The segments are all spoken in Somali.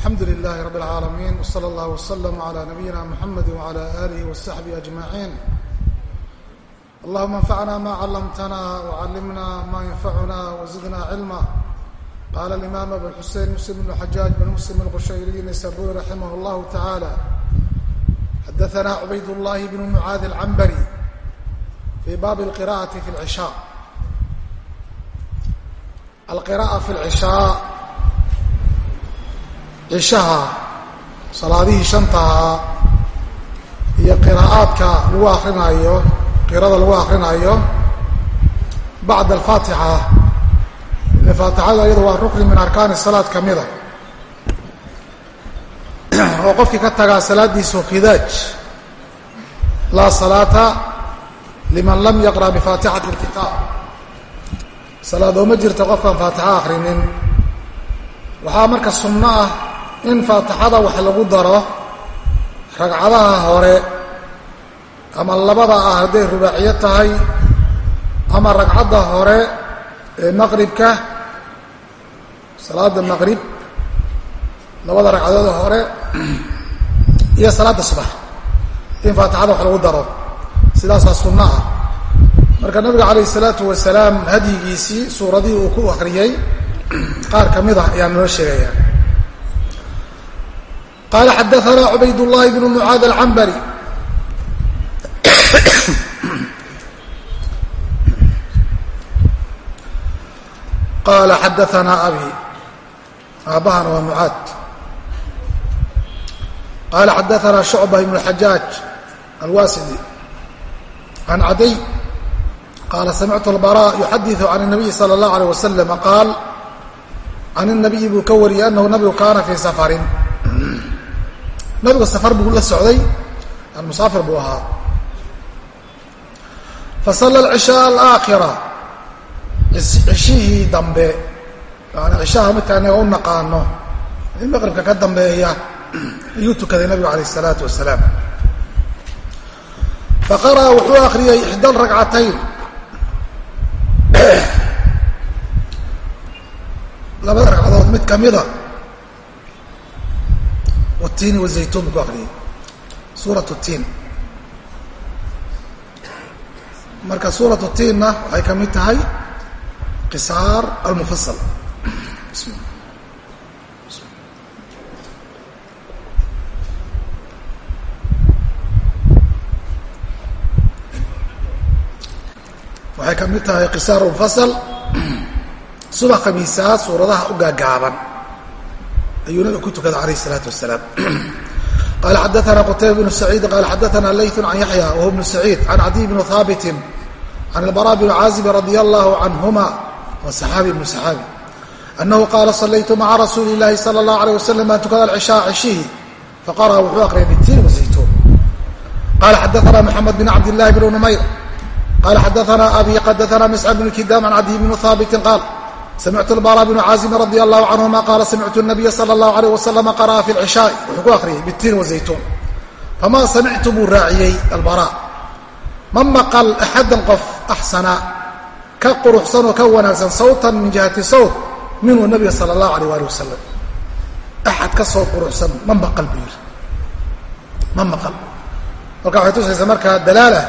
alxamdu lilahi rab اlcaalamiin wslى اllah wslm عlى nabiyina mxamedi wعlى alih وsaxbih aجmaعin allahuma anfacna ma callamtana wcallimna ma yanfacuna wzidna cilma qala اlimam abu xusein muslim bn xajaaj bn muslim اlqushayriy naysaburi raximah اllah taعalى xadaثna cubayd اllahi bn mucaadi اlcambari fi baabi اlqira'ati fi اlcishaa alqira'a fi اlcishaa cishaha salaadihii shantaha iyo qiraa'aadka lagu akrinayo qirada lagu akrinayo bacda alfaatixa. Ile faatixada iyadu waa rukni min arkaani salaad ka mida oo qofkii ka tagaa salaadiisu khidaaj. Laa salaata liman lam yaqra' bifaatixati اlkitaab salaadooma jirta qofkaan faatixa akrinin. Waxaa marka sunno ah in faatixada wax lagu daro ragcadaha hore ama labada ah hadday rubaaciyo tahay ama ragcadda hore ee maqribka salaada maqrib labada ragcadood hore iyo salaadda subax in faatixada wax lagu daro. Sidaasaa sunno ah. Marka nabiga calayh isalaatu wasalaam hadyigiisii suuradihii uu ku akriyey qaar ka mid ah ayaan noo sheegaya qala xadaana cubayd llahi bn mucaad alcambari qala xadaana abi aabahana waa mucaad qala xadaana shucba ibn xajaaj alwasidi can cadiy qala samictu albara yuxadiثu can الnabiy salى اllah alيه waslm qaal can الnabiyi buu ka wariyey anahu nabigu kaana fii safarin nabigu safar buu la socday almusaafir buu ahaa. Fasalla alcishaa alaakhira cishihii dambe yani cishaha midka inaga u naqaano in maqribka ka dambeeya ayuu tukaday nabigu alayh الsalaatu wasalaam. Faqara'a wuxuu akriyey ixda ragcatayn labada ragcadood mid kamida wtiini wazaytuun buu ku akriyey suurat tiin marka suurat tiinna waxay ka mid tahay qisaar almufasal waxay ka mid tahay qisaar mufasal subax khamiisaa suuradaha u gaagaaban ayuu nabiga ku tukada alayh الsalaatu wasalaam qala xadaana qutayba bnu saciid qala xadaana layثu can yaxya wahuwa bnu saciid can cadiy bni haabiti can albara bni caazib radi allahu canhuma waa saxaabi ibnu saxaabi anahu qaala salaytu maca rasuuli اlahi salى اllahu alيه wasalam baan tukada alcishaa cishihi faqara'a wuxuu aqriyay bitiin wazaytuun qala xadaana mxamed bn cabd اllahi bn numayr qala xadaana abi xadaana miscab bn kidam can cadiy bni haabitin qaal samictu albara bnu caazimi radi allahu canhuma qaala samictu nabiya sala allahu alayh wasalama qara'a fi lcishaai wuxuu ku akhriyay bitiin wazaytuun famaa samictu buu raaciyey albara ma maqal axadan qof axsana ka quruxsan oo ka wanaagsan sawtan min jihati sawt minhu nabiga sala allahu alayh ali wasalam axad ka soo quruxsan ma maqal buu yidhi ma maqal marka waxay tusaysaa markaa dalaala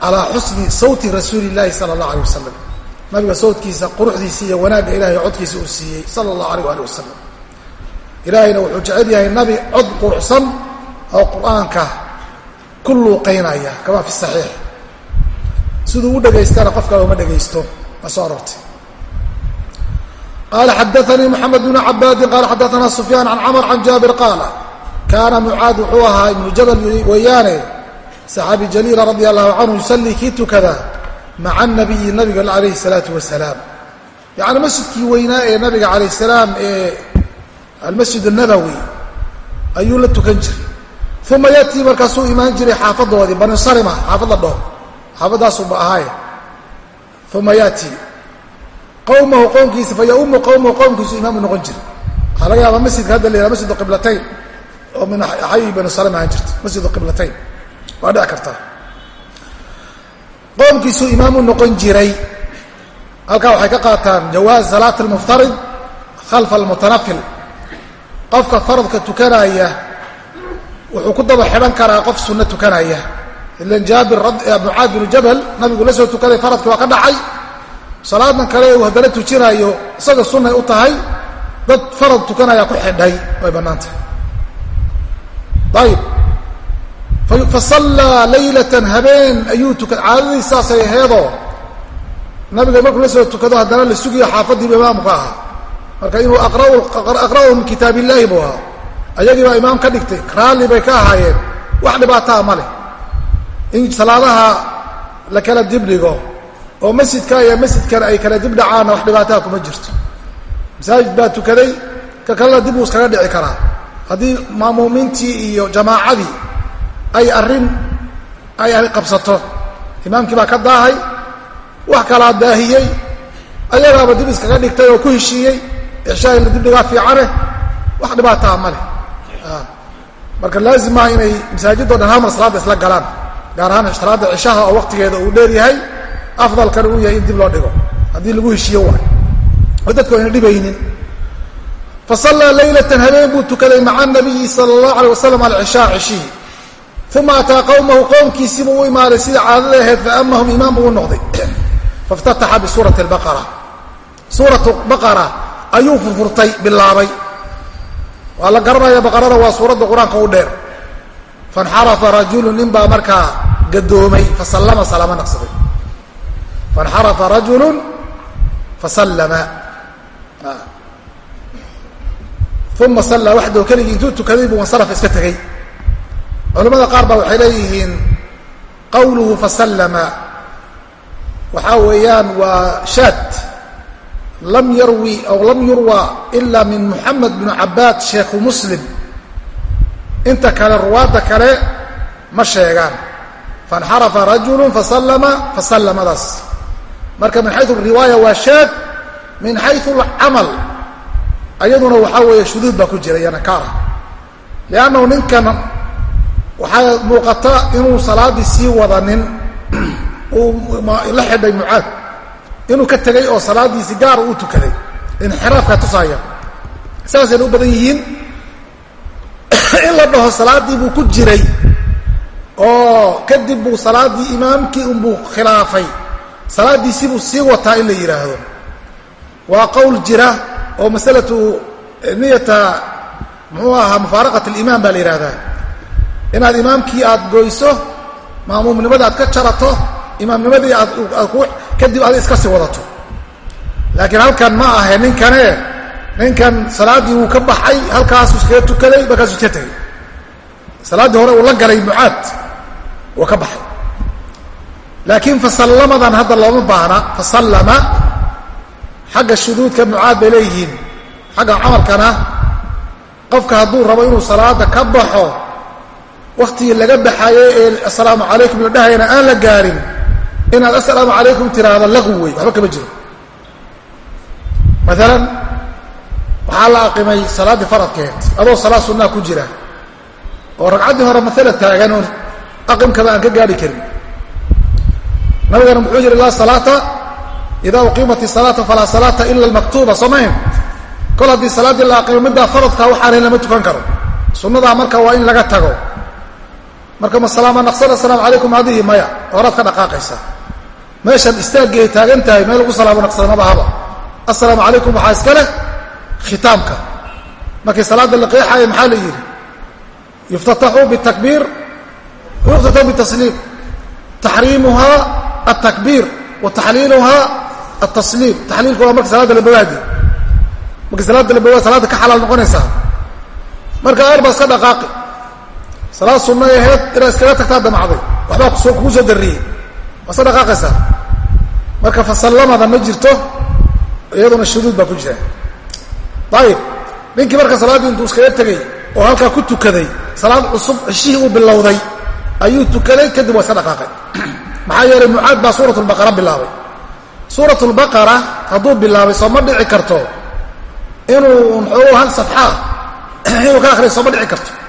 calaa xusni sawti rasuuli llahi sala allah alay wasalam nabiga sawdkiisa quruxdiisa iyo wanaagga ilahay codkiisa uu siiyey sala allahu alayh ali wasalam ilaahayna wuxuu jecel yahay nabi cod quruxsan oo qur'aanka ku luuqaynaya kama fi saxiix. Siduu u dhegaystana qof kale uma dhegaysto ma soo arortay qala xadaanii moxamed bnu cabaadin qala xadaana sufyaan can camr can jaabir qaala kaana mucaad wuxuu ahaa ibnu jabal weeyaane saxaabi jaliila radia allahu canhu yusallii kii tukada maca nabiyi nabiga alayhi salaatu wasalaam. Yacni masjidkii weynaa ee nabiga calayh salaam ee almasjid annabowi ayuu la tukan jiray. Uma yatii markaasuu imaan jiray xaafadoodii bani salima xaafad la dhoo xaafaddaasuba ahaaye uma yatii qowmahu qowmkiisa fa qowmahu qowmkiisu imaamu noqon jiray. Waxaa laga yaabaa masjidka hadda la masjid qiblatayn? Oo min xayi bani salim ahaan jirta masjid qiblatayn. Waa dhici kartaa qoomkiisuu imaamu noqon jiray. Halkaa waxay ka qaataan jawaaz salaat almuftarid khalfa almutanafil. Qofka faradka tukanaya wuxuu ku daba xidhan karaa qof sunno tukanaya. Ilan jaabir mucaad binu jabal nabigu la soo tukaday faradkii waa ka dhacay. Salaadan kale uu haddana tujinaayo isaga sunnay u tahay dad farad tukanaya ku xidhay. Way bannaantahay ayib fasallaa laylatan habeen ayuu tukan caadadii saasay aheedoo nabiga markuu la soo tukado haddana la sugiyo xaafadiiba imaamka ahaa. Marka inuu aqra'u min kitaab illaahi buu ahaa. Ayagii baa imaam ka dhigtay raalli bay ka ahaayeen wax dhibaataa ma leh. In salaadaha la kala dibdhigo oo masjidka iyo masjidkan ay kala dib dhacaanna wax dhibaataa kuma jirto. Masaajid baa tukaday ka kalena dib uu iskaga dhici karaa. Haddii maamuumiintii iyo jamaacadii ay arrin ay qabsato. Imaamkii baa ka daahay wax kalaa daahiyey ayagaaba dib iskaga dhigtay oo ku heshiiyey cishaai la dibdhigaa fiicane wax dhibaataa ma leh. Marka laazim maaha inay masaajidoo dhan hal mar salaadda isla galaan gaar ahaan salaadda cishaha oo waqtigeeda uu dheer yahay afdalkana uu yahay in dib loo dhigo. Haddii lagu heshiiyo waay oo dadku ayna dhibaynin. Fasallaa laylatan habeen buu tukaday maca nabiyi sala allahu alay wasalam alcishaa cishihi uma ataa qowmahu qowmkiisiibuu u imaaday sida caadada ahayd faamahum imaam buu u noqday faftataxa bisuurati baqara suuratu baqara ayuu furfurtay bilaabay waa la garanaya baqarada waa suuradda qur'aanka u dheer fanxarafa rajulu nin baa markaa gadoomay fasallama salaamo naqsaday fanxarafa rajulu fasallama uma sallaa culamada qaar baa waxay leeyihiin qawluhu fasallama waxaa weeyaan waa shaad. Lam yarwi aw lam yurwa ila min muxamed bnu cabaad sheekhu muslim. Inta kale ruwaadda kale ma sheegaan. Faاnxarafa rajulu fasallama fasallamadaas marka min xayu riwaaya waa shaad min xayu alcamal. Ayaduna waxaa weeye shuduud baa ku jira iyo nakaara liannahu ninkan waxaa muuqata inuu salaaddii sii wadanin. Uu la xidhay mucaad. Inuu ka tegay oo salaaddiisi gaar uu tukaday. Inxiraafka tusaaya. Saasayna u badan yihiin. In la dhaho salaaddii buu ku jiray oo kadib buu salaaddii imaamkii unbuu khilaafay. Salaaddiisii buu sii wataa in la yidhaahdo waa qowl jira oo masalatu niyata muxuu ahaa mufaaraqat alimaam baa la yidhahdaa inaad imaamkii aad goyso maamuumnimada aad ka jarato imaamnimadii kadib aad iska sii wadato. Laakiin halkan ma ahe ninkane ninkan salaaddii wuu ka baxay halkaasuu iskaga tukaday markaasuu iska tegay. Salaaddii hore uu la galay mucaad wuu ka baxay. Laakiin fasallamadan hadda looma baahna fasallama xagga shuduudka mucaad bay leeyihiin. Xagga camalkana qofka hadduu rabo inuu salaada ka baxo waktigii laga baxaayey ee assalaamu calaykum la dhahayana aan la gaarin inaad assalaamu calaykum tiraahdo laqwi wey waxba kama jiro. Maalan waxaa la aqimay salaaddii faradkeed adoo salaad sunnaa ku jira oo ragcaddii hore maala taaganoon aqimkaba aan ka gaadhi karin. Nabigana muxuu yidhi laa salaata ida uqiimat isalaata falaa salaata ila almaktuuba. Somayn kol haddii salaaddii la aqimo middaa faradkaa waxaanayn lama tukan karo. Sunnadaa marka waa in laga tago marka ma salaama naqsada asalaamu calaykum adihi maya. Horaad ka dhaqaaqaysaa meeshan istaagii ay taagan tahay meel lagu salaamo naqsada maba haba assalaamu calaykum waxaa iska leh khitaamka. Markii salaadda la qeexaaya maxaa la yidhi? Yuftataxu bitakbiir yuftataxu bitasliim. Taxriimuhaa altakbiir wa taxliiluhaa altasliim taxliilku waa marka salaadda la bogaadi markii salaadda la bogaad salaadda ka xalaal noqonaysaa. Marka aar baa iska salaad sunnay aheyd inaad iskaga tagtaa damacday waxbaa kugu soo darriyey. Iska dhaqaaqaysaa marka fasallamada ma jirto iyaduna shuduud baa ku jira. Ayib ninkii marka salaaddii intuu iskaga tegey oo halkaa ku tukaday salaad cusub ceshihii uu bilowday ayuu tukaday kadib waa iska dhaqaaqay maxaa yeelay mucaad baa suurat lbaqara bilaabay. Suurat lbaqara hadduu bilaabay soo ma dhici karto. Inuu mxuu hal safxaa inuu ka akhriyo soo ma dhici karto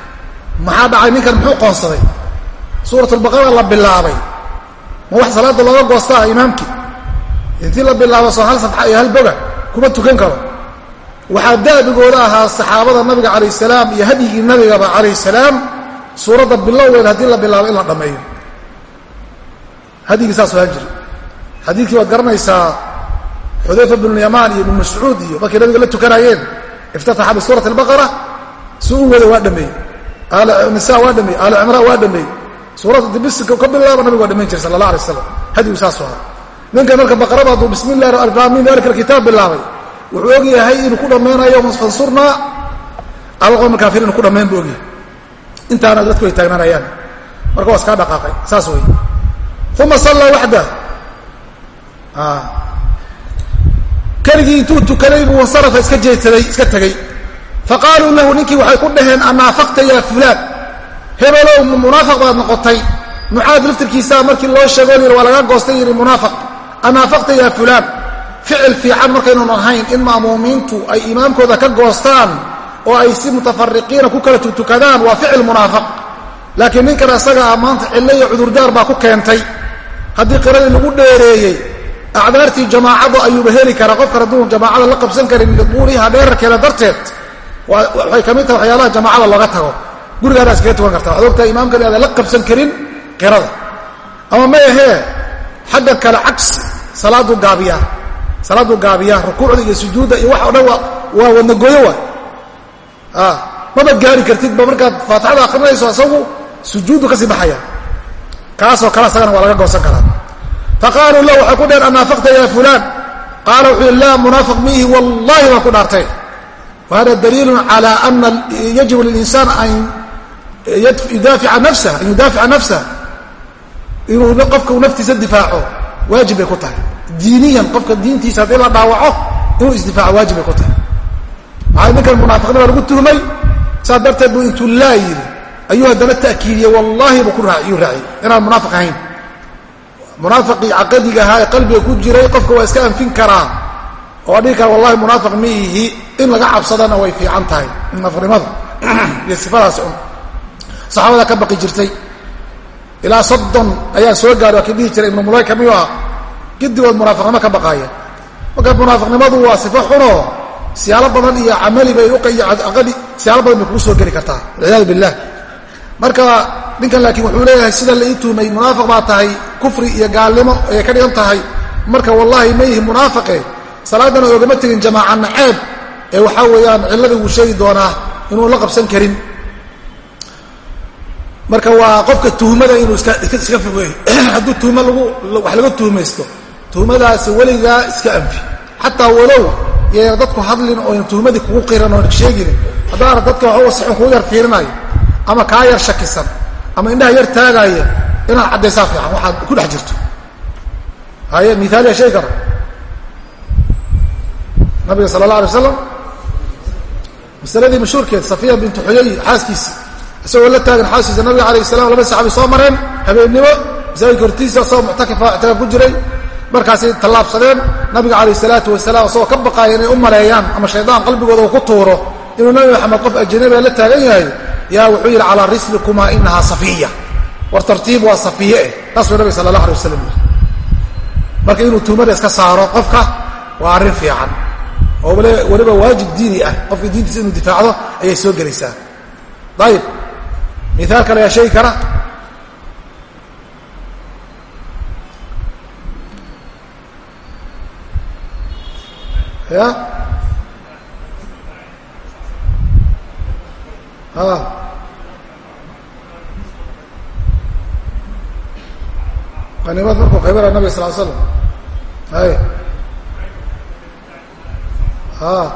maxaa dhacay? Ninkan muxuu qoonsaday? Suurat lbaqara la bilaabay. Ma wax salaadda looga goostaa imaamkii? Intii la bilaabo hal safxa iyo hal boga kuma tukan karo. Waxaa daabigooda ahaa saxaabada nabiga calayh salaam iyo hadyigii nabigaba calayh salaam suuradda bilowgeed haddii la bilaabo in la dhammeeyo. Hadyigii saas ahaan jiri xadiidkii waad garanaysaa xudayfa bnulyamaan iyo ibnu mascuud iyo markay nabiga la tukanaayeen iftataxa bisuurat albaqara si u wada waa dhameeyey nisa waa dhameeyey aali cimraan waa dhameeyey suuradda dibisika ka bilaaba nabiga waa dhamayn jiray sala allah alay aslam hadigu saasu ahaa ninkan marka baqarada hadduu bismi dalika alkitaab bilaabay wuxuu og yahay ku dhammaynayo fansurnaa cala qowmi ku dhammayn buu ogyahay intaana dadku ay taagnaanayaan. Marka waa iskaa dhaqaaqay. Saas wey uma sallaa waxda keligii intuu tukaday buu insarafa iska jeedsaday iska tegey faqaaluu lahu ninkii waxay ku dhaheen anaafaqta yaa fulaan hebelow munaafiq baad noqotay mucaad laftirkiisaa markii loo sheego yidhi waa laga goostay yidhi munaafiq anaafaqta yaa fulaan ficil fiican markaynan ahayn in ma'muumiintu ay imaamkooda ka goostaan oo ay si mutafariqiina ku kala tukadaan waa ficil munaafiq laakiin ninkan asaga ah maanta cillo iyo cudurdaar baa ku keentay haddii qiradii lagu dheereeyey acdaartii jamaacadu ayuuba heli karaa qofkan hadduu jamaacada la qabsan karin liquuliha dheerarkeeda darteed waxay ka mid tahay waxyaalaha jamaacada looga tago. Gurigaana iskaga tukan karta. Waxad ogtahay imaamkan aadan la qabsan karin qirada. Ama ma ahee xagga kale cagsi salaaduu gaabiyaa salaaduu gaabiyaa rukuucda iyo sujuudda iyo wax o dhan waa wadnagooyo waay maba gaari kartidba markaad faatixada akrinayso isagu sujuuddu ka sii baxaya. Kaasoo kale asagana waa laga goosan karaa. Faqaaluu lahu waxay ku dheheen anaafaqta ya fulaan? Qaala wuxuu yihi laa munaafiq miihi wallahi baan ku dhaartay wa hada daliilun cala ana yajibu lilinsaan an yudaafica nafsah inuu qofka uu naftiisa difaaco waajib bay ku tahay diiniyan qofka diintiisa haddii la dhaawaco inuu isdifaaco waajib bay ku tahay maxaa ninkan munaafiqnima lagu tuhmay saas darteed buu intuu laa yidhi ayuu haddana ta'kiidiyey wallaahi buu ku raayuu raaciyey inaan munaafiq ahayn munaafiqii caqadiga ahaa ee qalbiga ku jiray qofka waa iska anfin karaa oo dhihi kara wallahi munaafiq miihi in laga cabsadana way fiican tahay munaafiqnimadu iyo sifadaas un. Saxaabada ka baqi jirtay. Ilaa soddon ayaa soo gaaray waa kii dhihi jiray ibnu mulayka miyuu ah gidigood munaafiqnimo ka baqaaya marka munaafiqnimadu waa sifo xunoo siyaalo badan iyo camali bay iyo aqadi siyaalo badan bay kugu soo geli kartaa walciyaadu billah. Marka ninkan laakiin wuxuu leeyahay sida la ii tuhmay munaafiq baa tahay kufri iyo gaalnimo ayay ka dhigan tahay. Marka wallaahi ma yihi munaafiqe salaadana oogama tegin jamaaca naceeb ee waxaa weeyaan cilladii wuu sheegi doonaa inuu la qabsan karin. Marka waa qofka tuhmada inuu iska fogeey hadduu tuhmo lagu wax laga tuhmaysto tuhmadaasi weligaa iska anfi. Xataa walow yayna dadku hadlin ooyna tuhmadii kugu qiran oona sheeginin haddaana dadka waxu sixun kugu yar fiirinayo ama kaa yar shakisan ama indhaha yar taagaaya inaad caddaysaa fiican waxaad ku dhex jirto. Haye miaaliya sheegi kara nabiga sala allah alay waslam masaladii mashhuurkeed safiya bintu xuyay xaaskiisii isagoo la taagan xaaskiisa nabiga alayh salam laba saxaabi soo mareen habeennimo masaajidka hortiisa isagoo muctakifa ictikaaf ku jiray markaasay tallaabsadeen nabiga calayh salaatu wasalaam isagoo ka baqaaya inay u maleeyaan ama shaydaan qalbigooda uu ku tuuro. Inuu nabi maxamed qof ajnabiga la taagan yahay yaa wuxuu yidhi calaa rislikumaa inahaa safiya. War tartiib waa safiye eh. Taasuu nabig sala allah alay wasalam yidhi. Marka inuu tuumada iska saaro qofka waa arrin fiican oo weliba waajib diini ah qofka diintiisa inuu difaacdo ayay soo gelaysaa. Ayib miaal kale ayaa sheegi kara. Ya? Qaniimad markuu qaybana nabig sal l slam hay a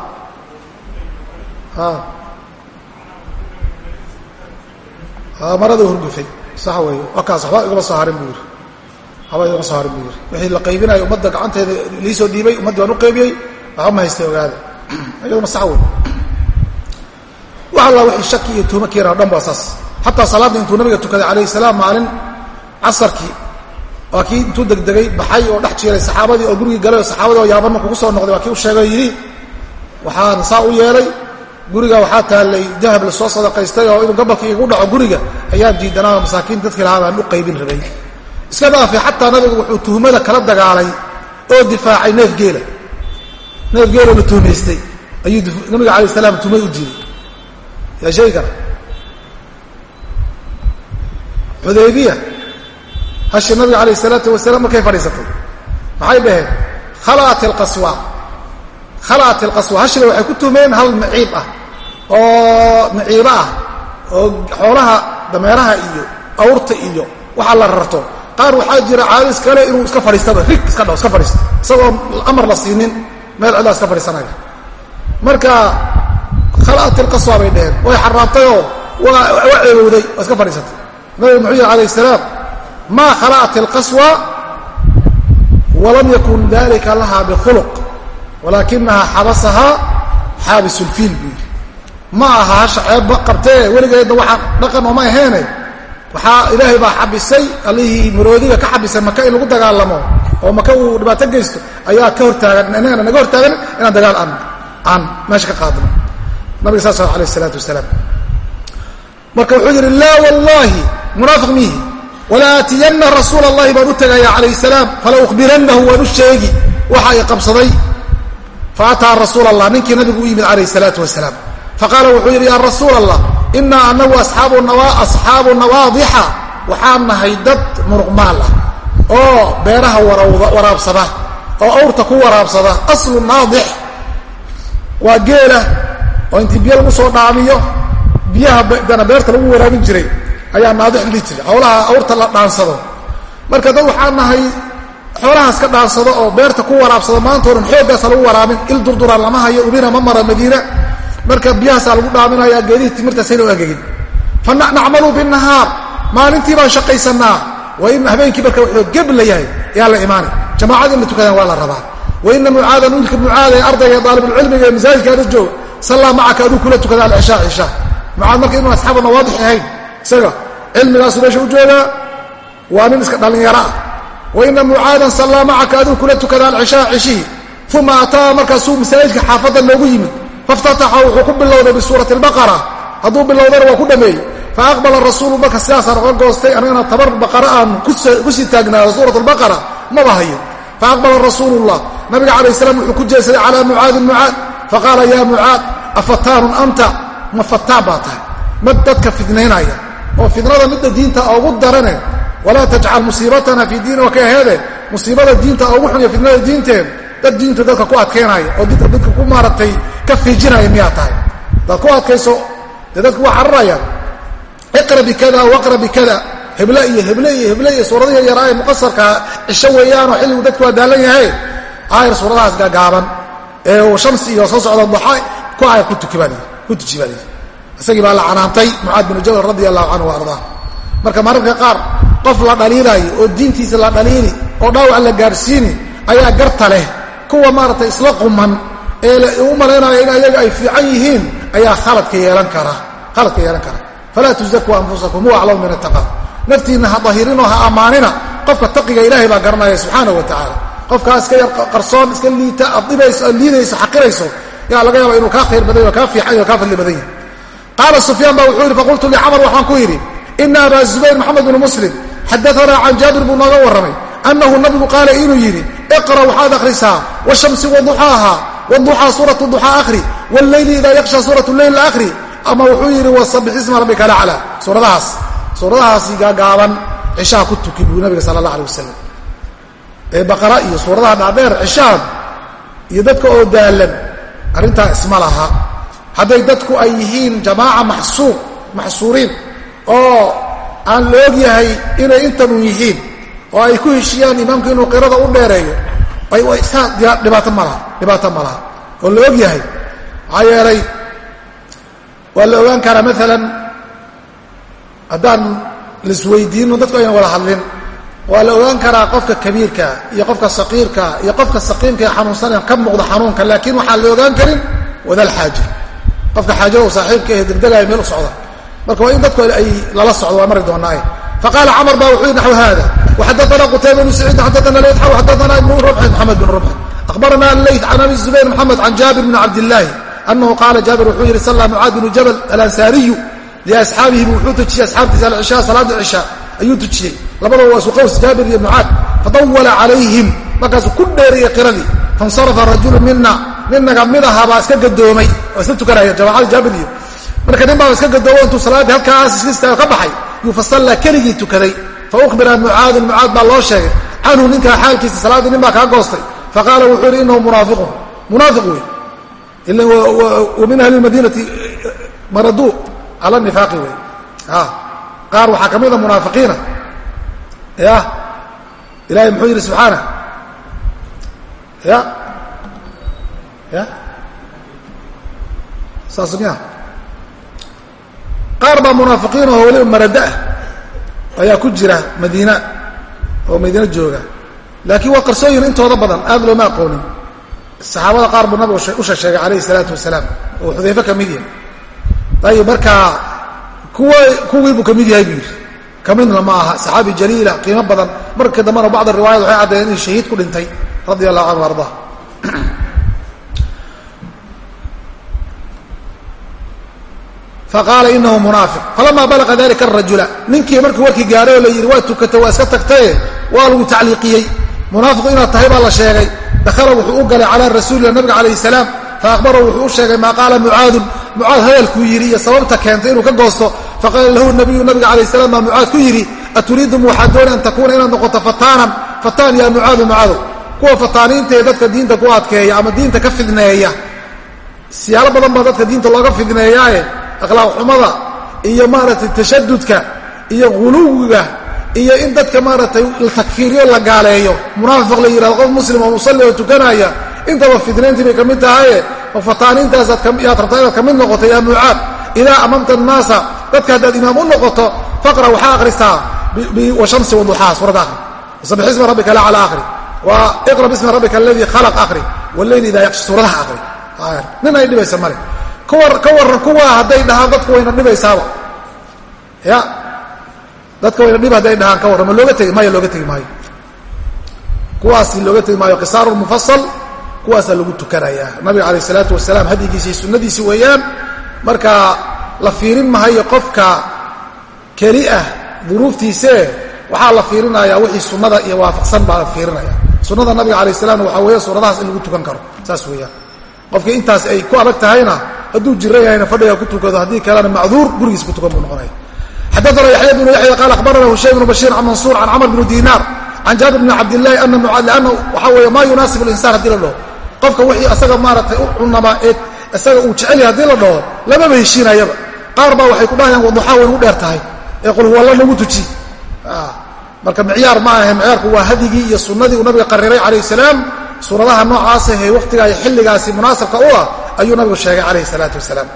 a marada hurgufay sax wey wakaas waxba igama soo harin buu yidhi. Waxba igama soo harin buu yidhi. Wixii la qaybinayo ummadda gacanteeda liisoo dhiibay ummaddii baan u qaybiyey waxba ma haystay ogaada. Iyaduma sax wey wax alla wixii shaki iyo tuuma keena o dhan baa saas. Xataa salaadda intuu nabiga tukaday calayhi salaam maalin casarkii waa kii intuu degdegay baxay oo dhex jiiray saxaabadii oo gurigii galay oo saxaabadii oo yaabanna kugu soo noqday waa waxaan saa u yeelay guriga waxaa taallay dahab la soo sadaqaystay oo inuu gabalka igu dhaco guriga ayaan diidanaa masaakiin dadkii lahaa baan u qaybin rabay. Iska dhaafay xataa nabigu wuxuu tuhmada kala dagaalay oo difaacay neef geela neef geeloo la tuhmaystay ayuu nabiga alay salaam tumay u diiday yaa sheegi kara xudaybiya? Hashi nabiga alayh salaatu wasalaam markay fadhiisatay. Maxay dhaheen? Khala'at alqaswa khala'at alqaswa hashiba waxay ku tuhmeen hal maciib ah oo maciibo ah oo xoolaha dameeraha iyo awrta iyo waxa la rarto qaar waxaa jira caadis kale inuu iska fadhiistaba rig iska dhao iska fadhiisto isagoo amar la siinin meel cidlaa iska fadhiisanaya marka khala'at alqaswa bay dhaheen way xaraabtayoo waa ceebowday waa iska fadhiisatay nabiga muxuu yihi alayh salaam maa khala'at alqaswa walam yakun walaakinaha xabasahaa xaabis ulfiil buu yidhi. Ma aha hasha ceebba qabtee weligeedna waxaa dhaqan ooma aheene. Waxaa ilaahay baa xabisay allihii maroodiga ka xabisay maka in lagu dagaalamo oo maka uu dhibaato geysto ayaa ka hortaagan inagana naga hortaagan inaan dagaal aan aan meesha ka qaadno. Nabiga saas alayh isalaatu wasalaam marka wuxuu yidhi laa wallahi munaafiq miihi. Wala aatiyanna rasuula allahi baan u tegaya calayh salaam. Fala ukhbirannahu waan u sheegi. Waxa ay qabsaday fa ataa rasuula allah ninkii nabigu u yimid calayh salaatu wasalaam faqaala wuxuu yidhi yaa rasuula allah inaa anagu asxaabu nawaadixa waxaan nahay dad muruqmaal oo beeraha waraabsada oo awrta ku waraabsada aslu naadix waa geela oo intii biyo lagu soo dhaamiyo biyaha dana beerta lagu waraabin jiray ayaa naadix dhihi jiray xoolaha awrta la dhaansado marka dad waxaan nahay xoolahaas ka dhaansado oo beerta ku waraabsado maanta o dhan xooggaasa lagu waraabin. Il durduraan lama hayo ubina ma mara madiina. Marka biyahaasaa lagu dhaaminaya geedihii timirtaasayna u agegin. Fa nacmalu maalintii baan shaqaysanaa wa in habeenkii marka wuxuu geb la yahay yaa la imaanay jamaacada in tukadaan waa la rabaa. Wa ina mucaadan wiilka mucaada ee ardayga daalibulcilmiga ee masaajidkaana jooga sallaa macaka aduu kula tukada alcishaa cishaa mucaad marka inuu asxaabu nawaadix ahayn isaga cilmigaasuu meesha u joogaa. Waa nin iska dhallinyaro ah wa ina mucaadan sallaa macaka aduu kula tukada alcishaa cishihii uma ataa markaasuu masaajidka xaafadda loogu yimid faftataxa wuxuu ku bilowday bisuurati albaqara hadduu bilowdana waa ku dhameeyey faaqbala rasuulu marka sidaasaan oga goostay anigana tabar baqara aan ku sii taagnaado suurat albaqara maba hayo faaqbala rasuulullah nabiga calayh salaam wuxuu ku jeesaday calaa mucaadin mucaad faqaala yaa mucaad afataanun anta ma fataan baa tahay mid dadka fidnaynaya oo walaa tajcal musiibatana fii diini waa ka aheede musiibada diinta ugu xun iyo fidnada diinteen dad diintu dadka ku adkaynaya oo dadka ku maaragtay ka fiijinaya miyaa tahay hadaad ku adkayso dee dadku waa cararayaan iqra bikada waqra bikada heble iyo heble iyo heble iyo suuradaha yaraa ee muqasarka cisho weeyaanoo xilligu dadku waa daalan yahay aayar suuradahaas gaagaaban ee uu shamsi iyo soo socda duxa ku aayar ku tuji baa lii isagii baa la canaantay mucaad binu jabal radi allahu canhu wa ardaa marka mararka qaar qof la dhaliilaayo oo diintiisa la dhaliili oo dhaawac la gaadhsiini ayaa garta leh. Kuwa maaragtay isla quman ee u malaynaya in ayaga ay fiican yihiin ayaa khaladka yeelan kara. Khaladka yeelan kara. Falaa tuzakuu anfusakum huwa aclamu min ataqaa naftiinna ha dahirinoo ha ammaanina. Qofka taqiga ilaahay baa garanaya subxaanahu wa qofkaa iska yar qarsoon iska liita aad liidayso xaqirayso yaa laga yaaba inuu kaa khayr badan yahy o kaa fiican yahy o kaa fadli badan yahy qaala sufyaan baa wuxuu yidhi faqultu licamar waxaan ku yidhi ina abaa zubayr maxamed bnu muslim xadaanaa can jaabir buu nooga warramay annahu nabigu qaala inuu yidhi iqra waxaad akhrisaa washamsi waduxaaha waduxaa suuratu duxaa akhri walleyli idaa yaksha suuratu leyl akhri ama wuxuu yidhi wasabix isma rabbika lacla suuradahaas suuradahaasi gaagaaban cishaha ku tuki buu nabiga sala allah alay wasalam ee baqara iyo suuradaha dhaadheer cishaad iyo dadka oo daalan arrintaa isma laha hadday dadku ay yihiin jamaaca maxsuur maxsuuriin oo aan la og yahay inay intanu yihiin oo ay ku heshiyaan imaamku inuu qirada u dheereeyo dhibaato ma laha oo la og yahay. Maxaa yeelay waa la ogaan karaa maalan haddaan laisweydiino dadku aynan wada hadlin. Waa la ogaan karaa qofka kabiirka iyo qofka saqiirka iyo qofka saqiimka ee xanuunsanee ka muuqda xanuunka laakiin waxaan la ogaan karin wadaal xaaja. Qofka xaajada u saaxiibka ee degdegaya meel u socda marka waa in dadku ay lala socdo waa mari doonaaye faqaala camar ba wuxuu yidhi naxw hada waxadaana qutayba bnu saciid xadaana leyt xaw xadaana ibnu rubxin maxamed bin rubxin akhbarana alleyt can abi zubayr maxamed can jaabir bni cabdillaahi anahu qaala jaabir wuxuu yidhi sallaa mucaad binu jabal alansaariyu liasxaabihi wuxuu tujiyey asxaabtiisa alcishaa salaada cishaa ayuu tujiyey. Labadaba waa qaws jaabir iyo mucaad fadawala calayhim. Markaasuu ku dheeriyey qiradii. Faاnsarafa rajulu mina nin naga mid ahabaa iska gadoomay oo isla tukanaya jamacada jaabir iyo marka nin baa iska gadoomo intuu salaaddii halkaas iska istaago ka baxay yuu fasallaa keligii tukaday. Fa ukhbira mucaadun mucaad baa loo sheegay canhu ninkaa xaalkiisa salaaddii nin baa kaa goostay. Faqaala wuxuu yidhi inahu munaafiqun. Munaafiq wey wa min ahli lmadiinati maraduu. Cala nifaaqi wey qaar waxaa ka mida munaafiqiina. Ya ilahay muxuu yidhi subxaana. Ya ya. Saas miya qaar baa munaafiqiin oo weliba marada ah. Ayaa ku jira madiina oo madiina jooga. Laakiin waa qarsooyin intooda badan aad looma aqoonin. Saxaabada qaar buu nabigu u sheegay calayhi salaatu wasalaam oo xudayfe ka mid yahay. Ayib markaa kuwa kuwii buu ka mid yahay buu yidhi. Kamidna ma aha saxaabi jaliila qiimo badan. Markii dambena bacd riwaayat waxay caddeeyeen in shahiid ku dhintay radia allahu canhu arda faqaala inahu munaafiq falamaa balaqa dalika arajula ninkii markuu warkii gaadhay oo la yidhi waa tukata waa iska tagtaye waa lagu tacliiqiyey munaafiqu inaad tahay baa la sheegay dakhala wuxuu u galay calaa rasuulillah nabiga calayh salaam faahbarahu wuxuu u sheegay maa qaala mucaadun mucaad hadalkuu yidhi iyo sababta keentay inuu ka goosto faqaala lahu nabiyu nabiga calayh salam baa mucaad ku yidhi aturiidu ma waxaad doonay an takuuna inaad noqoto fataanan fataan yaa mucaadu mucaadow kuwa fataaniinta ee dadka diinta ku adkeeya ama diinta ka fidneeya siyaalo badan baa dadka diinta looga fidneeyaaye akhlaaq xumada iyo maaragtay tashadudka iyo guluwiga iyo in dadka maaragtay takfiiriyo la gaaleeyo. Munaafiq la yihahdo qof muslim oo musalli oo tukanaya intaba fidnayntii bay ka mid tahaye oo fataaniintaasaad yaad rabtaa inaad ka mid noqoto yaa mucaad? Idaa amamta annaasa dadka haddaad imaam u noqoto faqra waxaa akhristaa washamsi waduxaa suuradda akhri. Wasabix isma rabbika la cala akhri. Wa iqra bismi rabbika aladii khalaq akhri. Waleyli idaa yaqshi suuradaha akhri. Nin ay dhibaysa male ka warran kuwaa hadday dhahaan dadku wayna dhibaysaaba. Ya? Dadka wayna dhib hadday dhahaan ka warran. Ma looga tegi maya looga tegi maayo. Kuwaasi looga tegi maayo qisaaru mufasal kuwaasaa lagu tukanayaa nabiga calayh isalaatu wasalaam hadyigiisi sunnadiisi weeyaan marka la fiirin mahayo qofka keli ah duruuftiisee waxaa la fiirinayaa wixii sunnada iyo waafaqsan baa la fiirinaya. Sunnada nabiga calayh salaamna waxaa weeye suuradahaas in lagu tukan karo saas weeyaan. Qofkii intaas ay ku adag tahayna hadduu jira yahayna fadhiga ku tukado haddii kalena macduur gurigiisa ku tukan buu noqonaya. Xadaana yaxya bnu yaxya qaala akhbarana hushaym bnu bashiir can mansuur can camr bni diinaar can jaabir bni cabdillahi ana waxaa weeye maa yunaasib alinsaan haddii la dhaho. Qofka wixii asaga maaratay u cunama ee isaga uu jecel yahay haddii la dhaho lamaba heshiinayaba qaar baa waxay ku dhahayaan waduxaa way u dheer tahay. Ee qul huwalla nagu tuji. Marka micyaar ma ahe micyaarku waa hadigii iyo sunnadii uu nabiga qariray calayh salaam. Suuradaha noocaasahee wakhtigaa iyo xilligaasi munaasabka u ah ayuu nabigu sheegay calayhi salaatu wasalaam.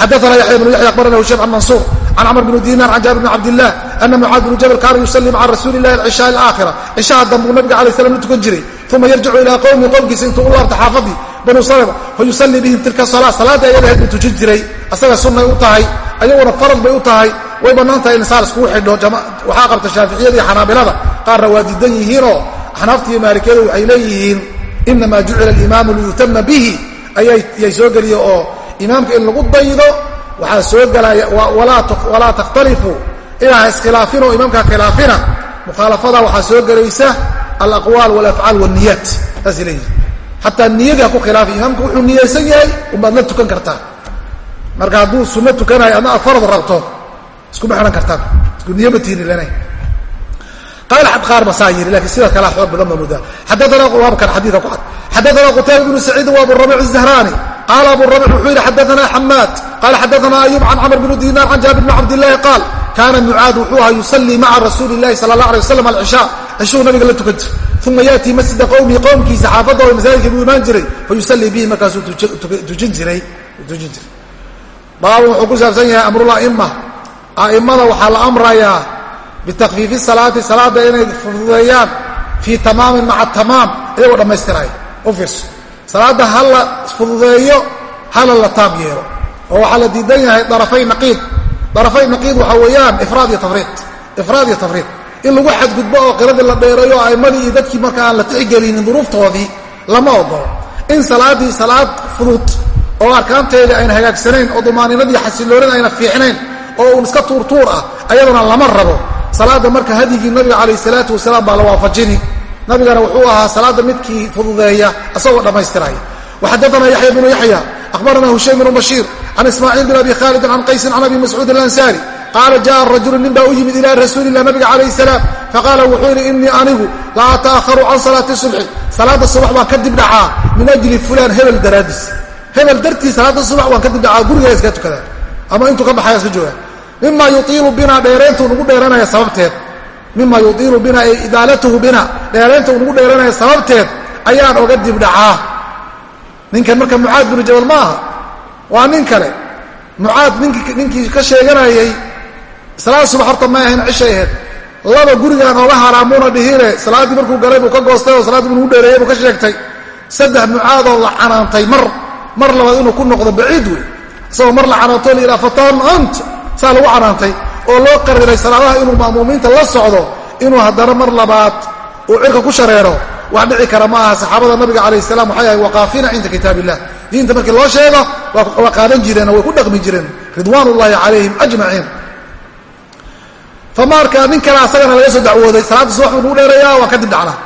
Xadaana yaxya bnu yaxya akhbarana hushaym can mansuur can camr bni dinar can jaabir bni cabdilah ana mucaad bnu jabal kaana yusalli maca rasuuli illahi alcishaa alaakhira cishaha dambuu nabiga alay slam la tukan jiray uma yarjicu ilaa qowmi qowmkiisa intuu u laabta xaafadii banuu salama fa bihim tilka salaa salaadda ayada ahayd buu tujin jiray. Asaga sunnay u tahay ayaguna farad bay u tahay way bannaan in saal iskugu xidho waxaa qabta shaaficiyada iyo xanaabilada qaarna waa diidan yihiinoo axnaafta iyo maalikiyadu leeyihiin inamaa jucila alimaamu liyutama bihi ayay soo geliye oo imaamka in lagu daydo waxaa soo gelaya walaa takhtalifuu inaa iskhilaafin oo imaamka khilaafina mukhaalafada waxaa soo gelaysa alaqwaal walafcaal waniyaat saasay leeyihiin xataa niyadii ha ku khilaafi imaamka wuxuu niyaysan yahay unbaad la tukan kartaa. Marka hadduu sunno tukanayo ama aad rabto iskuma xidhan kartaan isku niyo ma tiini lena qaal qaar basaa yidhi lakin sida kale xoog badan ba mudaa xadaana waabkan xadiidka ku cad xadaana qutayba bnu saciid wa abu rabic الزahraani qaala abu rabic wuxuu yidhi xadaana xamaad qaala xadaana ayub can camr bni dinar can jaabir bni cabdillahi qaal kaana mucaad wuxuu ahaa yusallii maca rasuuli اllahi sala اlah alay waslam alcishaa cishuu nabiga la tukan jiray uma yaatii masjida qowmihi qowmkiisa xaafadda oo masaajidka buu imaan jiray fayusallii bihi markaasuu tujin jiray tujin jiray baabun wuxuu ku saabsan yahay amrula'ima a'immada waxaa la amrayaa bitakfiifi salaati salaadda inay fududeeyaan fii tamaamin maca tamaam iyagoo dhammaystiraya u fiirso salaadda ha la fududeeyo hala la taam yeelo oo waxaa la diidan yahay darafay naqiid darafay naqiid waxaa weeyaan ifraad iyo tafriid ifraad iyo tafriid in lagu xadgudbo oo qiradii la dheereeyo o a'immadii iyo dadkii marka aan la tixgelinin duruuftoodii lama ogolo in salaaddii salaad fudud oo arkaanteedii ayna hagaagsanayn oo dumaaninadii xasilloonida ayna fiicnayn oo uun iska tuurtuur ah ayaduna lama rabo salaadda marka hadyigii nabiga calayh salaatu wasalaam baa la waafajini. Nabigana wuxuu ahaa salaadda midkii fududeeya isagoo dhammaystiraya waxadaana yaxya bnu yaxya akhbarana hushaym bnu bashiir can ismaaciil bin abi khaalidin can qaysin can abi mascuud alansaari qaala jaءa rajulu nin baa u yimid ila rasuulilah nabiga calayh salaam faqaala wuxuu yidhi inii anigu la ata'aharu can salaati subxi salaada subax waan ka dib dhacaa min ajli fulaan hebel daraadiis hebel dartii salaada subax waan ka dib dhacaa gurigaa iska tukadaa ama intuu ka baxaya iska jooga mima yuiilu bina dheerayntuu nugu dheeranaya sababteed. Mima yuiilu bina ay idaalatuhu bina dheeraynta uu nugu dheeranaya sababteed ayaan oga dib dhacaa. Ninkan marka mucaad binu jabal ma aha? Waa nin kale. Mucaad ninkii ka sheeganayay salaad subax horta may ahayn cishay ahayd. Laba gurigaan ooga haraamuuna dhihine salaaddii markuu galay buu ka goostay oo salaaddii nugu dheereeyey buu ka sheegtay. Saddex mucaadoo la canaantay mar mar labaad inuu ku noqdo baciid saa lagu canaantay oo loo qariray salaadaha inuu ma'muumiinta la socdo inuu haddana mar labaad uu cirka ku shareero. Wax dhici kara ma aha saxaabada nabiga calayh salam waxay ahay waqaafina cinda kitaab diinta markii loo sheego waa qaadan jireen oo way ku dhaqmi jireen ridwaan calayhim ajmaciin. Fama arkaa nin kale asagana laga soo dacwooday salaadda subax buu nugu dheerayaa waan kadib dhacnaa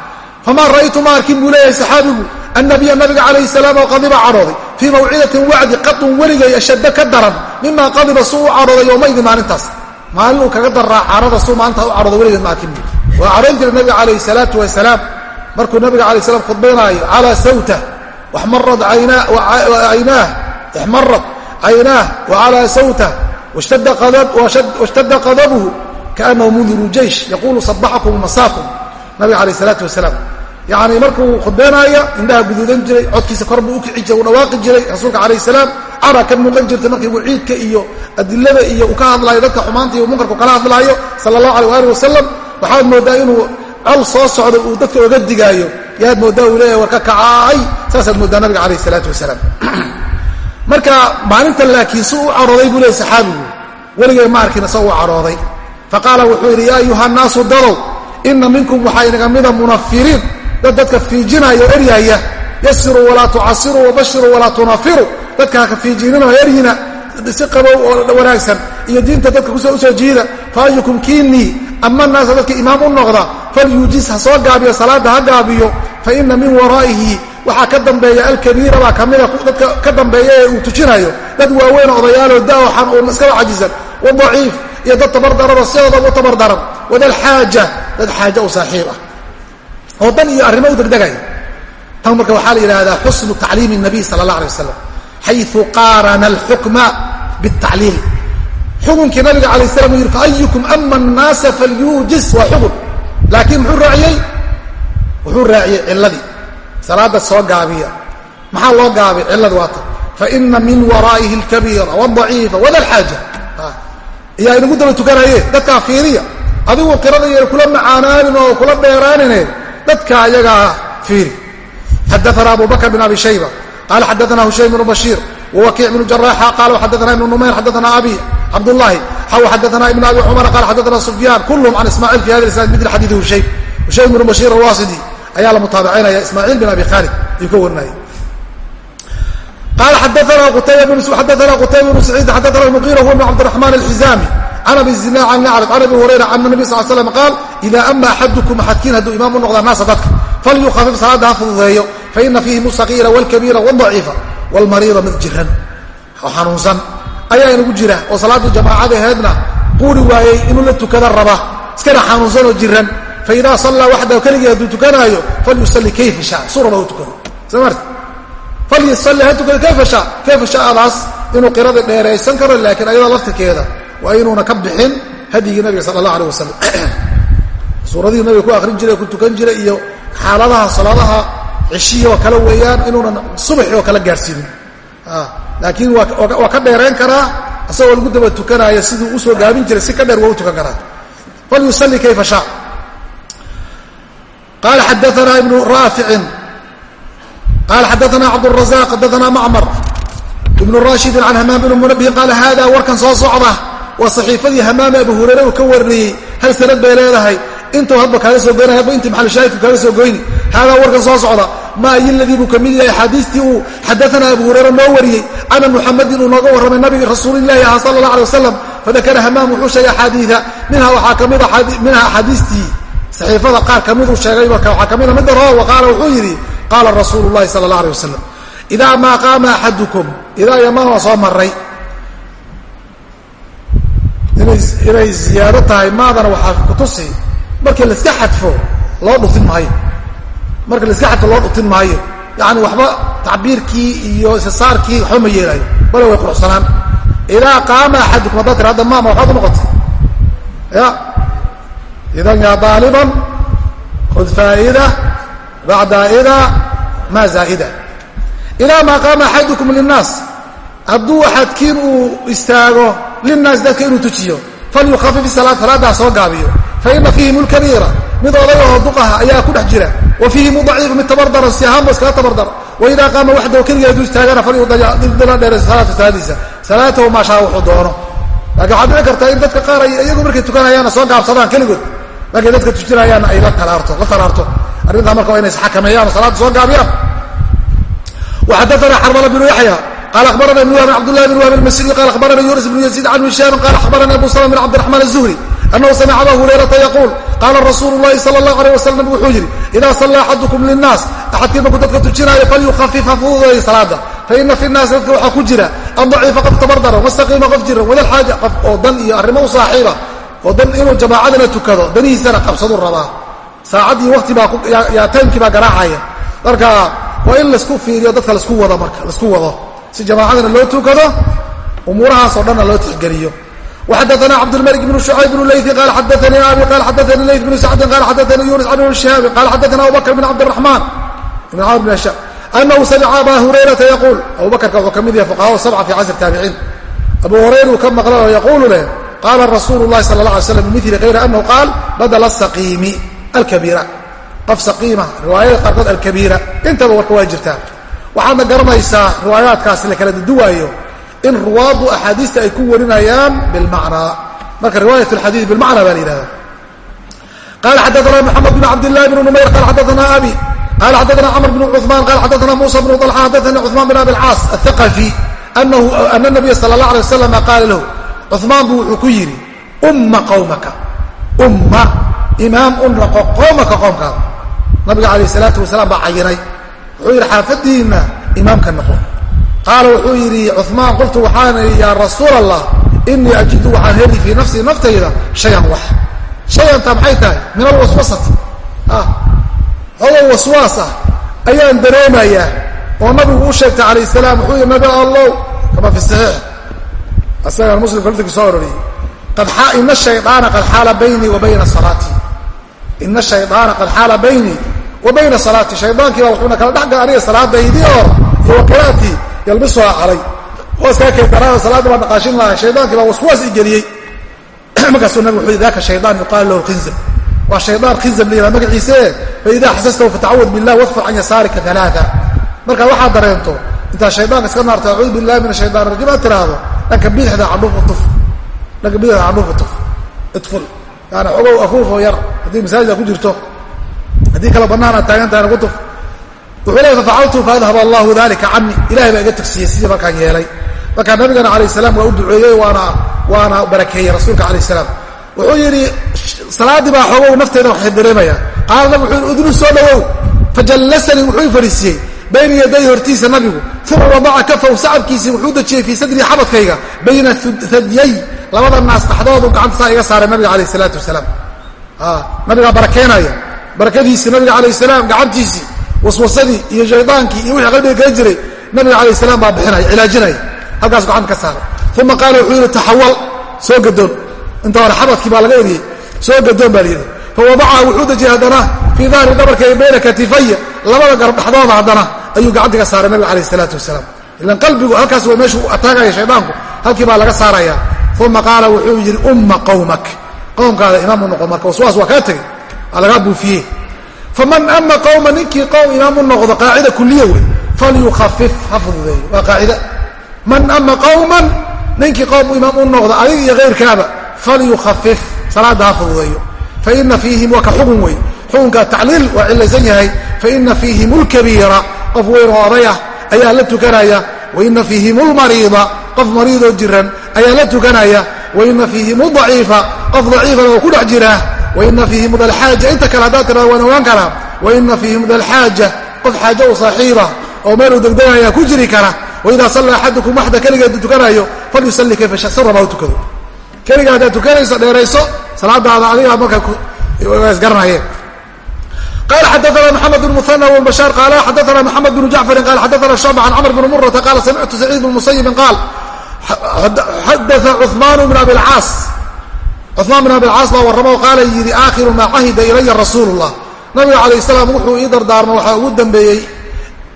famaa ra'aytu ma arkin buu leeyahay saxaabigu annabiya nabiga calayhi salaam oo qadiba cadhooday fii mawcidatin wacdi qadun weligay ashadda ka daran mima qadiba suu u cadhooday yowmaydin maalintaas. Maalin uu kaga daraa carada suu maalintaas u cadhooday weligeed ma arkin. Buu waa cadhoon jiray nabiga calayhi salaatu wasalaam markuu nabiga alay slam khudbaynaayo calaa sawtah waxmarad aynaah ixmarad caynaah wa calaa sawtah washtadda qadabuhu kaanahu mundiru jeish yaquulu sabaxakum masaakum. Nabiga alayh salaatu wasalaam yani markuu khudbeynaayo indhaha guduudan jiray codkiisa kor buu u kici jiray u dhawaaqi jiray rasuulka calayh salaam cara ka muuqan jirtay markii waciidka iyo adilada iyo uu ka hadlaayo dadka xumaanta iyo munkarku kala hadlaayo sala allahu aleh ali wasalam waxaad moodaa inuu col soo socda uu dadka oga digaayo. Yaad mooddaa uu leeyahay war ka kacaay saasaad mooddaa nabiga calayh salaatu wasalaam marka maalinta laakiin si u cadhooday buu leeyay saxaabigu weligay ma arkin isagoo u cadhooday faqaala wuxuu yidhi yaa ayuha nnaasu dadow ina minkum waxaa inaga mida munafiriin dad dadka fiijinaya o eryaaya. Yasiruu walaa tucasiruu wabashiruu walaa tunafiru. Dadka haka fiijinino eryina si qabow oo wanaagsan. Iyo diinta dadka u soo jiida. Faayukum kiinii ama naasa dadka imaam u noqda falyuujis ha soo gaabiyo salaada ha gaabiyo. Faina min waraa'ihi waxaa ka dambeeya alkabiira baa kamida dadka ka dambeeya ee uu tujinayo dad waaweyn odayaaloo dawaxan oo iskaba cajisan. Wadaciif iyo dad tabardarano sidoodaba u tabardaran. Wadalxaaja dad xaaja u saaxiib ah oo dan iyo arrimo u degdegaya tan marka waxaa la yidhaahdaa xusnu tacliimi nabiy sala allah alay wasalam xayu qaarana alxukma bitacliil xukunkii nabiga alay slam uu yidhi faayukum ama annaasa falyuujis waa xukun. Laakiin muxuu raaciyey? Wuxuu raaciyey cilladii. Salaada soo gaabiya. Maxaa loo gaabay cilladi waata faina min waraa'ihi alkabiira wadaciifa wadalxaaja. Iyaa inagu daba tukanaye dadkaa fiiriya. Adigu qirada kula macaanaanin oo kula dheeraanine dadka ayagaa fiiri. Xadaana abu bakr bn abi shayba qala xadaana hushaym bnu bashiir wwakiic bnu jaraxa qala xadaana ibnu numayr xadaana abi cabdullahi xaw xadaana ibn abi cumar qala xadaana sufyaan kulluhum can ismaaciil fi hada isnad midl xadiidi hushaym. Hushaym bnu bashiir alwasidi ayaa la mutaabicinaya ismaaciil bin abi khaalid ayuu ka warinaya qala xadaana qutayba bnu saciid xadaana muqira huwa bn cabdiraxman alxizami can abi zina can nacrif can abi hurayra can nabi sal slam qaal ida ama axadukum axadkiin hadduu imaam u noqdaa naasa dadka falyukhafif salaada ha fududeeyo faina fiihim sagiira wlkabiira wdaciifa wlmariida mid jiran oo xanuunsan ayaa inagu jira oo salaaddii jamaacadaheedna quuri waayey inuu la tukada raba iskana xanuunsan oo jiran faida sallaa waxdahu keligii hadduu tukanaayo falyusalli kayfa sha suraba u tukado soo marta falyusalli ha tukado kayfa sha kayfa shaadaas inuu qirada dheeraysan karo laakiin laftirkeeda waa inuuna ka bixin hadyigii nabiga sala allah aleh wasalam suuradihii nabiga ku akrin jiray ku tukan jiray iyo xaaladaha salaadaha cishiya oo kale weeyaan inuunan subaxi oo kale gaarsiinin. Laakiin waa ka dheerayn karaa isagoo lagu daba tukanaayo siduu u soo gaabin jiray si ka dheer waa u tukan karaa. Falyusalli kayfa sha qala xadaana ibnu raaficin qala xadaana cabdالrazaq xadaana macmar ibnu rashidin can hamaam bn munabihin qaala hada warkan soo socda waa saxiifadii hamaame abu hurayre uu ka wariyey. Hal sanad bay leedahay. Intuu hadba kaaga soo goynay hadba intii maxalushaahidku kaaga soo goyni. Haadaa warkan soo socda. Maa iyoladii buu ka mid yahay axaadiistii uu xadaana abu hurayre noo wariyey. Ana muxamadin uu nooga warramay nabiga rasuulilahi aha sala allah alay wasalam fadakara hamaam wuxuu sheegay axaadiia minha waxaa ka mid minha axaadiistii saxiifada qaar kamiduu sheegay marka waxaa kamida midda rawa qaala wuxuu yidhi qaala rasuulu llahi sala allah alay wasalam idaa maa qaama axadukum idaa yamaan waa soo maray inay ziyaado tahay maadana waxaa kutusi markii laiska xadfo loo dhutin maayo. Marka laiska xadfo loo dhutin maayo. Yani waxba tacbiirkii iyo isasaarkii waxba ma yeelaayo bale way quruxsanaan. Idaa qaama axadukum haddaad hadda maama waxaad unoqotay ya. Idan yaa daaliban khud faa'ida bacda ida ma zaa'ida. Idaa maa qaama axadukum linnaas. Hadduu axadkiin uu istaago linaasi dadka inuu tujiyo falyukhafif salaaddaa soo gaabiyo faina fiihim lkabiira mid odayahoo duqaha ayaa ku dhex jira wa fiihim daciif mid tabardara si ahaanba iskaga tabardara waidaa qaama waxdaw keliga aduu istaagana falyudila dheere salaatu salaadiisa salaatahu maashaa wuxuu doono laakiin waxaad dhici kartaa in dadka qaar ay iyagu markay tukanayaana soo gaabsadaan keligood markay dadka tujinayaanna ay la talaarto la talaarto arrintaa marka waa inay isxakameeyaan o salaadda soo gaabiyaan waxaddaana xarmala binu yaxya qal abarana ibn wahbin cabdulahi bn wahbi masri qal abarana yunus bn yaziid can hishaami qal abarani abu slm bin cabdiraxmaan aلzuhri anahu samica aba hurayrata yaquul qaala rasuulu lahi sala allahu aleyh wasalam nabigu wuxuu yidhi idaa sallaa axadukum linnaas axadkiin markuu dadka tujinaayo falyukhafif ha fududeeya salaada faina fi nnaasi dadka waxaa ku jira an daciifa qof tabardaran wastaqiima qof jiran wadalxaaja qof oo dan iyo arrimo u saaxiiba oo dan inuu jamaacadana tukado danihiisana qabsaduu rabaa saacadii waqtibayaa timekii baa garaacaya marka waa in laysku fiiriyo dadka lasku wado marka lasku wado si jamaacadana loo tukado umuurahaasoo dhanna loo tixgeliyo وxadثna cبdالملك بن شعyب بن لyثi qال xadثnي abي qال xadثnي لyث بن سعد qال xadثnي يuنس عن بن شهاaب qال xadثna أبو بكر بن cبدالرحمن بن cمر بن هشام أنه سمع أbا هريرةa يقول أبو بكرka wuxuu ka mid yahay فقهاء سبعة في casر التاaبعين أبو هرير uu ka maqla oo يقول leh qاla رasuل اللhi صلى الله عليه وسلم بمثل غير أنه qاaل bdل السقيم الكبيرة qof saqiima riwaayada qaarkood alkabiira intaba warka waa jirtaa waxaadna garanaysaa riwaayaadkaas la kala duduwaayo in ruwaaddu axaadiista ay ku warinayaan bilmacnaa marka riwaayat alxadiid bilmacna baa la yihahda qala xadaana moxamed bn cabdillahi bn numayr qala xadaana abi qala xadaana camr bn cuثman qala xadaana musa bn طalxa xadaana cuثman bn abi اlcaas athaqafi ana nabiya sala اllah alay wasalam qaala lahu cuثmaan buu wuxuu ku yidhi umma qawmaka umma imaam u noqo qowmaka qoomkaada nabiga calayh salaatu wasalaam baa cayinay wuxuu yidhi xaafadiinna imaamka noqo qaala wuxuu yidhi cumaan qultu waxaan idhi yaa rasuul allah inii ajidu waxaan heli fii nafsii naftayda shayan wax. Shayantaa maxay tahay? Min alwaswasati xogo waswaas ah ayaan dareemayaa oo nabigu u sheegtay calayh salaam wuxuu yidhi nabi allow kama fi saxiix. Isagaan muslimka laftirkii soo aroriyey ina shayaana qad xaala baynii wa bayna salaatii ina shayaana qad xaala baynii wa bayna salaatii shaydankii baa wuxuuna kala dhex gala aniga salaadaydii oo iyo wa qira'atii yalbisuhaa calay hooskaa keentaraada salaadda baan dhaqaashin lahay shaydaankii baa waswaas i geliyey. Markaasuu nabig wuxuu yidhi daka shaydaan yuqaalu lahu khinzab waa shaydaan khinzab la yihahda magaciise fa idaa xasastahu fatacawad billah wadfur can yasaarika alaaa markaa waxaad dareento intaad shaydaanka iska naarto acuudu billahi min ashaytaan rajim aad tiraahdo dhanka bidixda candhuufa tuf dhanka bidixda candhuufa tuf idful yaani xogow afuufoo yar haddii masaajida ku jirto haddii kale bannaan aad taagan tahayna ku tuf wuxuu leey fafacaltu faadhab allahu dalika cani ilahay baa iga tagsiiyey sidii markaan yeelay. Markaa nabigana alayh salaam waa u duceeyey waana waana barakeeyey rasuulka alayh salaam. Wuxuu yidhi salaaddii baa xogow nafteeda waxay dareemayaa qaala nabig wuxuu udnu soo dhawow. Fajallasanii wuxuu i fadhiisiiyey bayna yaday hortiisa nabigu uma wadaca kafaw sacabkiisii wuxuu dejiyey fii sadrii xabadkayga bayna hadyay labada naas dhaxdoodu gacanta saa iga saaray nabiga alayh salaatu wasalaam. Nabigaa barakeenaya barakadiisii nabiga alayh salaam gacantiisii waswasadii iyo shaydaankii iyo wixii qalbiga kala jiray nabiga alayh salaam baa bixinaya cilaajinaya halkaasu gacanta ka saaray uma qaala wuxuu yidhi taxawal soo gadoon. Inta hore xabadkii baa laga eriyey soo gadoon baa layidhi fawadacaha wuxuu dejiyey haddana fii dahri dhabarkayga bayna katifaya labada garab dhexdooda haddana ayuu gacantii ka saaray nabiga alayh salaatu wasalaam. Ilan qalbigu halkaas waa meeshuu ataagaya shaydaanku halkii baa laga saaraya. Uma qaala wuxuu yidhi umma qawmak. Qowmkaada imaamu noqo marka waswaas waa kaa tegey waa lagaa buufiyey faman ama qowma ninkii qowm imaam noqdo qaacida kuliya wey falyukhafif. Ha fududeeyo waa qaacida. Man ama qowman ninkii qowm imaam u noqdo adig iyo kayrkaaba falyukhafif. Salaada ha fududeeyo. Faina fiihim waa ka xugun wey. Xukunka tacliil waa cilaysan yahay. Faina fiihim lkabiira qof weyn oo oday ah ayaa la tukanaya. Waina fiihim lmariida qof mariidoo jiran ayaa la tukanaya. Waina fiihim daciifa qof daciifana oo ku dhex jira waina fiihim dalxaaja inta kale haddaad tirado waan ogaan karaa waina fiihim dalxaaja qof xaajo u saaxiiba oo meeluu degdegaya ku jiri kara waidaa salla axadukum waxda keligeed tukanayo falyusalli kayfa sha saraba u tukado keliga haddaad tukanayso dheerayso salaadaada adigaa marka isgaranayeen qala xadaana mxamed bn muhana wbashaar qaala xadaana mxamed bn jacfarin qala xadaana shucba can camr bn murata qaala samictu saciid bn musayibin qaal xadaa cumaan bn abi lcaas cumaan bn abi lcaas baa warramo qaala yidhi aakhiru maa cahida ilaya rasuulu llah nabiga calayh salaam wuxuu ii dardaarma waxaa ugu dambeeyey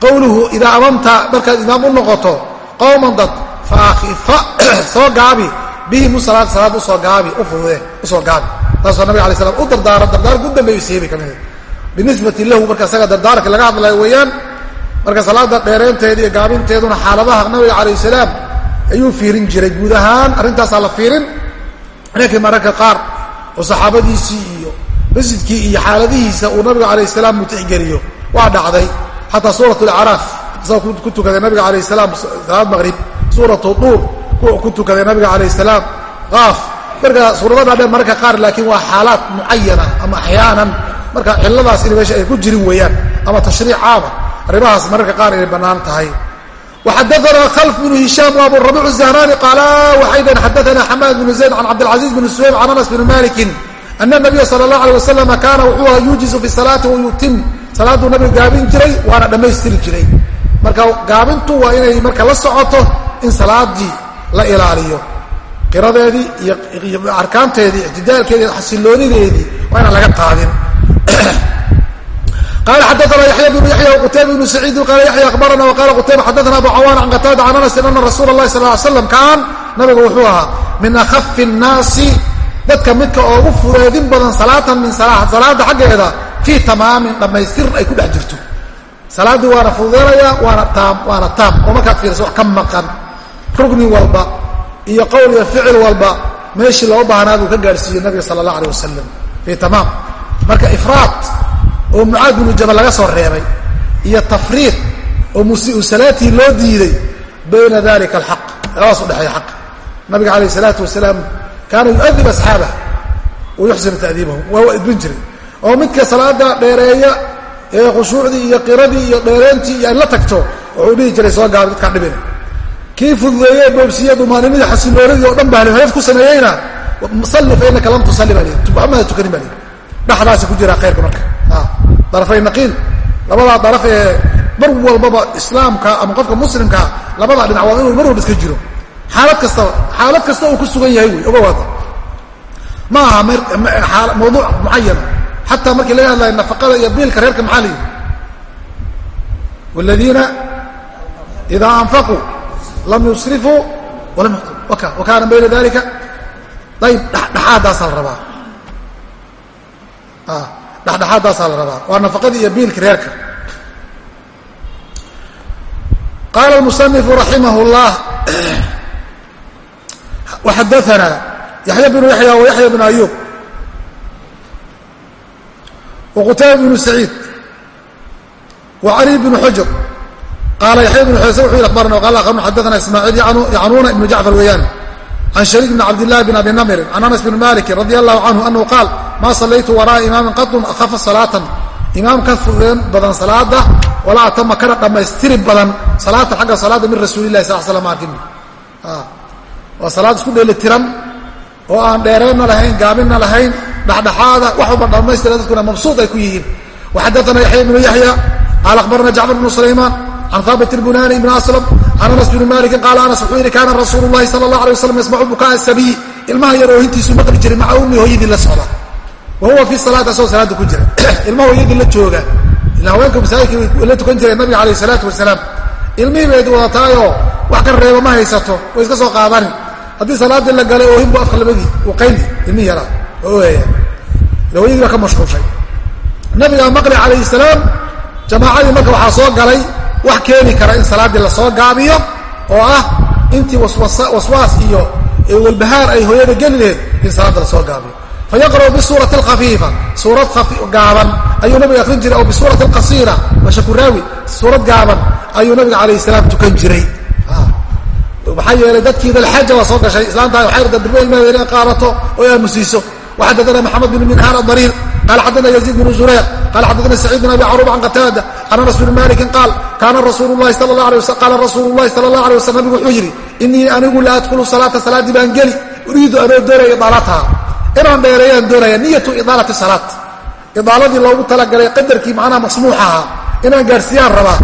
qowluhu idaa amamta markaad imaam u noqoto qowman dad faakhifa soo gaabi bihim salaad salaad u soo gaabi u fudude u soo gaabi. Taasoo nabiga alay slam u dardaaro dardaarka u dambeeyu siibay ka mid binisbati lahu marka isaga dardaarka laga hadlayo weeyaan marka salaada dheereynteeda iyo gaabinteeduna xaaladaha nabiga calayh salaam ayuu fiirin jiray guud ahaan arrintaasaa la fiirin laakiin mararka qaar oo saxaabadiisii iyo masjidkii iyo xaaladihiisa uu nabiga calayh salaam mutixgeliyo waa dhacday. Xataa suurat lacraaf isagoo ku tukaday nabiga calayh salaam salaad maqrib suuratu duur ku tukaday nabiga calayh salaam. Qaaf marka suuradadaa dheer mararka qaar laakiin waa xaalaad mucayana ama axyaanan. Marka ciladaas in meesha ay ku jirin weeyaan ama tashriic caama arrimahaas mararka qaar inay bannaan tahay وxadثna khلف بن هiشhام وabu ربيع الزهراني qاala waxay dhaheen xadثna xmاad بن زayd عن cabdالعaزيز بن سuhayb عن أنس بن مالك أن النبya slى الlaه عليه وسلم kaana wuxuu aha yuujiز في الصلاaةi وyutim salaaduu nabiga gaabin jiray waana dhammaystiri jiray marka gaabintu waa inay marka la socoto in salaadii la ilaaliyo qiradeedii iyo arkaanteedii اctidaalkeedi xasiloonideedii waa inaan laga qaadin qala xadaana yaya bnu yaya qutayba bnu saciidin qaala yaya abarana qala qutayba xadaana abu cawan can qataada can anasin ana rasuula lahi sal slam kaan nabigu wuxuu ahaa min akhafi nnaasi dadka midka oogu fureedin badan salaatan min salaada xaggeeda fii tamaamin dhammaystir ay ku dhex jirto salaaddii waana fududeelaya waana taam waana taam oo markaad fiiriso wax ka maqan rugni walba iyo qowl iyo ficil walba meeshii loo baahnaa buu ka gaadhsiiyey nabiga sala allah aleh wasalam fii tamaam marka ifraad oo mucaad binu jabal laga soo reebay iyo tafriid oo musii'u salaatii loo diiday bayna dalika alxaq labadaas udhexeeya xaq. Nabiga calayh isalaatu wasalaam kaana yuadib asxaabah wa yuxsinu ta'diibahum waa idbin jiray. Oo midka salaada dheereeya ee khushuucdii iyo qiradii iyo dheereentii iyo la tagto wuxuu dhihi jiray soo gaaba dadkaa dhibina kii fududeeye boobsiiye dumaaninadii xasilooladii oo dhan bahliheef ku sameeyeyna salli fa innaka lam tusalli baa lihi waxmaada tukanin baa lihi dhexdaasi ku jiraa khayrka marka darafay naqiil. Labadaa daraf ee mar walbaba islaamka ama qofka muslimkaa labadaa dhinac waa inuu mar walba iska jiro. Xaalad kastaba xaalad kasta uu ku sugan yahay wey oga waada ma aha mawduuc mucayana xataa markii laga hadlayo nafaqada iyo biilka reerka maxaa layidhi wladiina idaa anfaquu lam yusrifuu walam yaqtu wa kaana bayna dalika ayb dhexdhexaadaasaa la rabaa dhexdhexaadaasaa la rabaa. Waa nafaqadii iyo biilka reerka. Qaala almusanifu raximah اllah waxadaana yaxya bnu yaxya wa yaxya bnu ayuub wa qutayba bnu saciid wa cali bnu xujr qaala yaxya bnu xuyse wuxuu yhi abarna qala akrun xadaana ismaaciil yacnuuna ibnu jacfar weeyaan can shariik bn cabdillahi bn abi namrin can anas bn maliki radi allahu canhu anahu qaal maa sallaytu wara'a imaamin qadun akhafa salaatan imaam ka fudeen badan salaada walaa atama kana dhammaystiri badan salaatan xagga salaada min rasuuli lahi sal slam arkin waa salaad isku dheelitiran oo aan dheereenna lahayn gaabinna lahayn dhexdhexaada wax walba dhammaystira dadkuna mabsuud ay ku yihiin waxadaana yaxya bnu yaxya qaala akhbarana jacfar bnu sulaymaan can haabit bunani ibn aslam can anas bni maliki qaala anas wuxuu yidhi kaana rasuulu lahi sala allah alay waslam yasmacu bukaa sabiy ilmaha yar oohintiisu maqli jiray maca ummi hooyadii la socda wa huwa fi salaati asagoo salaada ku jira ilmaha hooyadii la jooga ila haweenka masaajidka la tukan jireen nabiga alayh salaatu wasalaam ilmihii bayd wadataayoo wax ka reeba ma haysato way iska soo qaadani haddii salaadii la galay oohin bu afka labadii uu qayli ilmihii yaraa oo ooyaya ila hooyadii baa ka mashquulshay nabiga maqli calayhi salaam jamaacadii marka waxaa soo galay wax keeni kara in salaaddii la soo gaabiyo oo ah intii waswaas iyo walbahaar ay hooyada geli laheed in salaadda la soo gaabiyo. Fayaqra'u bisuurati alkhafiifa suurad gaaban ayuu nabiga akrin jiray oo bisuurati alqasiira waa shakuraawi suurad gaaban ayuu nabiga calayhi salaam tukan jiray. Maxaa yeelay dadkii dalxaja waa soo gashay islaantaa waxay dadba ilmaheeda inay qaadato oo aamusiiso. Waxadadana maxamed bn minhaan adariir qala xadana yaziid bnu zureyq qala xadana saciid bin abi caruub can qataada can anas bni malikin qaal kaana rasuulu lahi qaala rasuulu llahi sala allah alay waslam nabigu wuxuu yidhi inii anigu la adkhulu salaata salaaddii baan geli uriidu anoo doonaya idaalataha inaan dheereeyaan doonaya niyatu idaalati salaat idaaladii loogu talagalay qadarkii macnaha masmuux ahaa inaan gaadhsiiyaan rabaa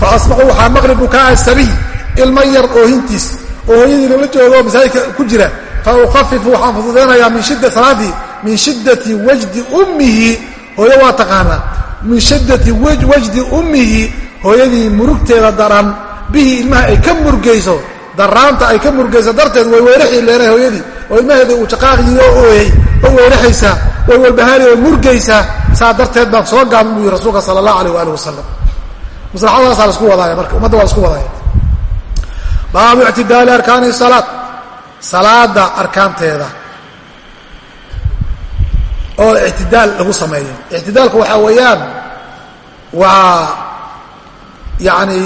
fa asmacu waxaa maqli bukaaa sabiy ilma yar oohintiis oo hooyadii lala joogo masaajidka ku jira fa ukhafifu waxaan fududaynayaa min shidda salaaddii min shiddati wajdi ummihi hooyo waa taqaanaa min shiddati wajdi ummihi hooyadii murugteeda daran bihii ilmaha ay ka murgayso daraanta ay ka murgayso darteed way weeraxii leedahay hooyadii oo ilmaheedii uu jaqaaqiyii oo ooyey oo weeraxaysaa way walbahaari oo murgaysaa saa darteed baan soo gaabin buu yihi rasuulka sala allah alayh waali wasalam maslaxadaasaa la isku wadaaya marka ummadda waa la isku wadaaya. Baabu ictidaali arkaani salaad salaada arkaanteeda oo ictidaal lagu sameeyo. Ictidaalku waxaa weeyaan waa yacni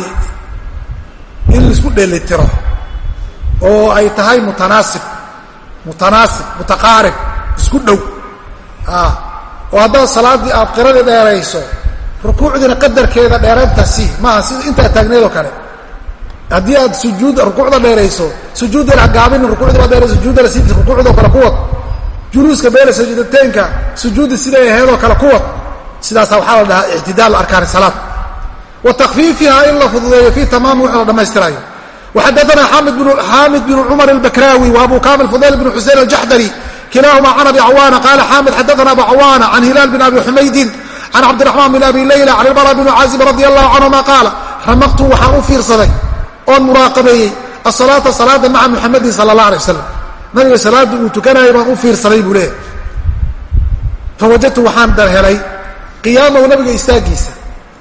in la isku dheelitiro oo ay tahay mutanaasib mutanaasib mutaqaarib isku dhow. Oo haddaad salaaddii aad qiradii dheerayso rukuucdiina qadarkeeda dheeraynta si maaha sida intaa taagneed oo kale. Haddii aad sujuud rukuucda dheerayso sujuuddana hagaabinin rukuucdii baa dheerayso sujuuddana si rukuucdoo kale kuwad juluuska beela sajuudateenka sujuudda siday ahaydoo kale kuwad sidaasa waxaa la dhahaa ictidaal arkaani salaad. Wa takfiifiha in la fududeeyo fii tamaami wixii la dhammaystirayo waxadaana xaamid bnu cumar albakraawi wa abu kamil fudayl bn xusein aljaxdari kilaahuma can abi cawaana qaala xaamid xadaana abu cawaana can hilaal bin abi xumaydin can cabdiraxmaan bin abi layla can ilbara bni caazib radi allahu canhuma qaala ramaqtu waxaan u fiirsaday oon muraaqabeeyey asalaata salaada maca muxamadin sala allah alay wasalam nabiga salaadii uu tukanayay baan u fiirsaday buu leeyahy fawajadtu waxaan darhelay qiyaamahu nabiga istaagiisa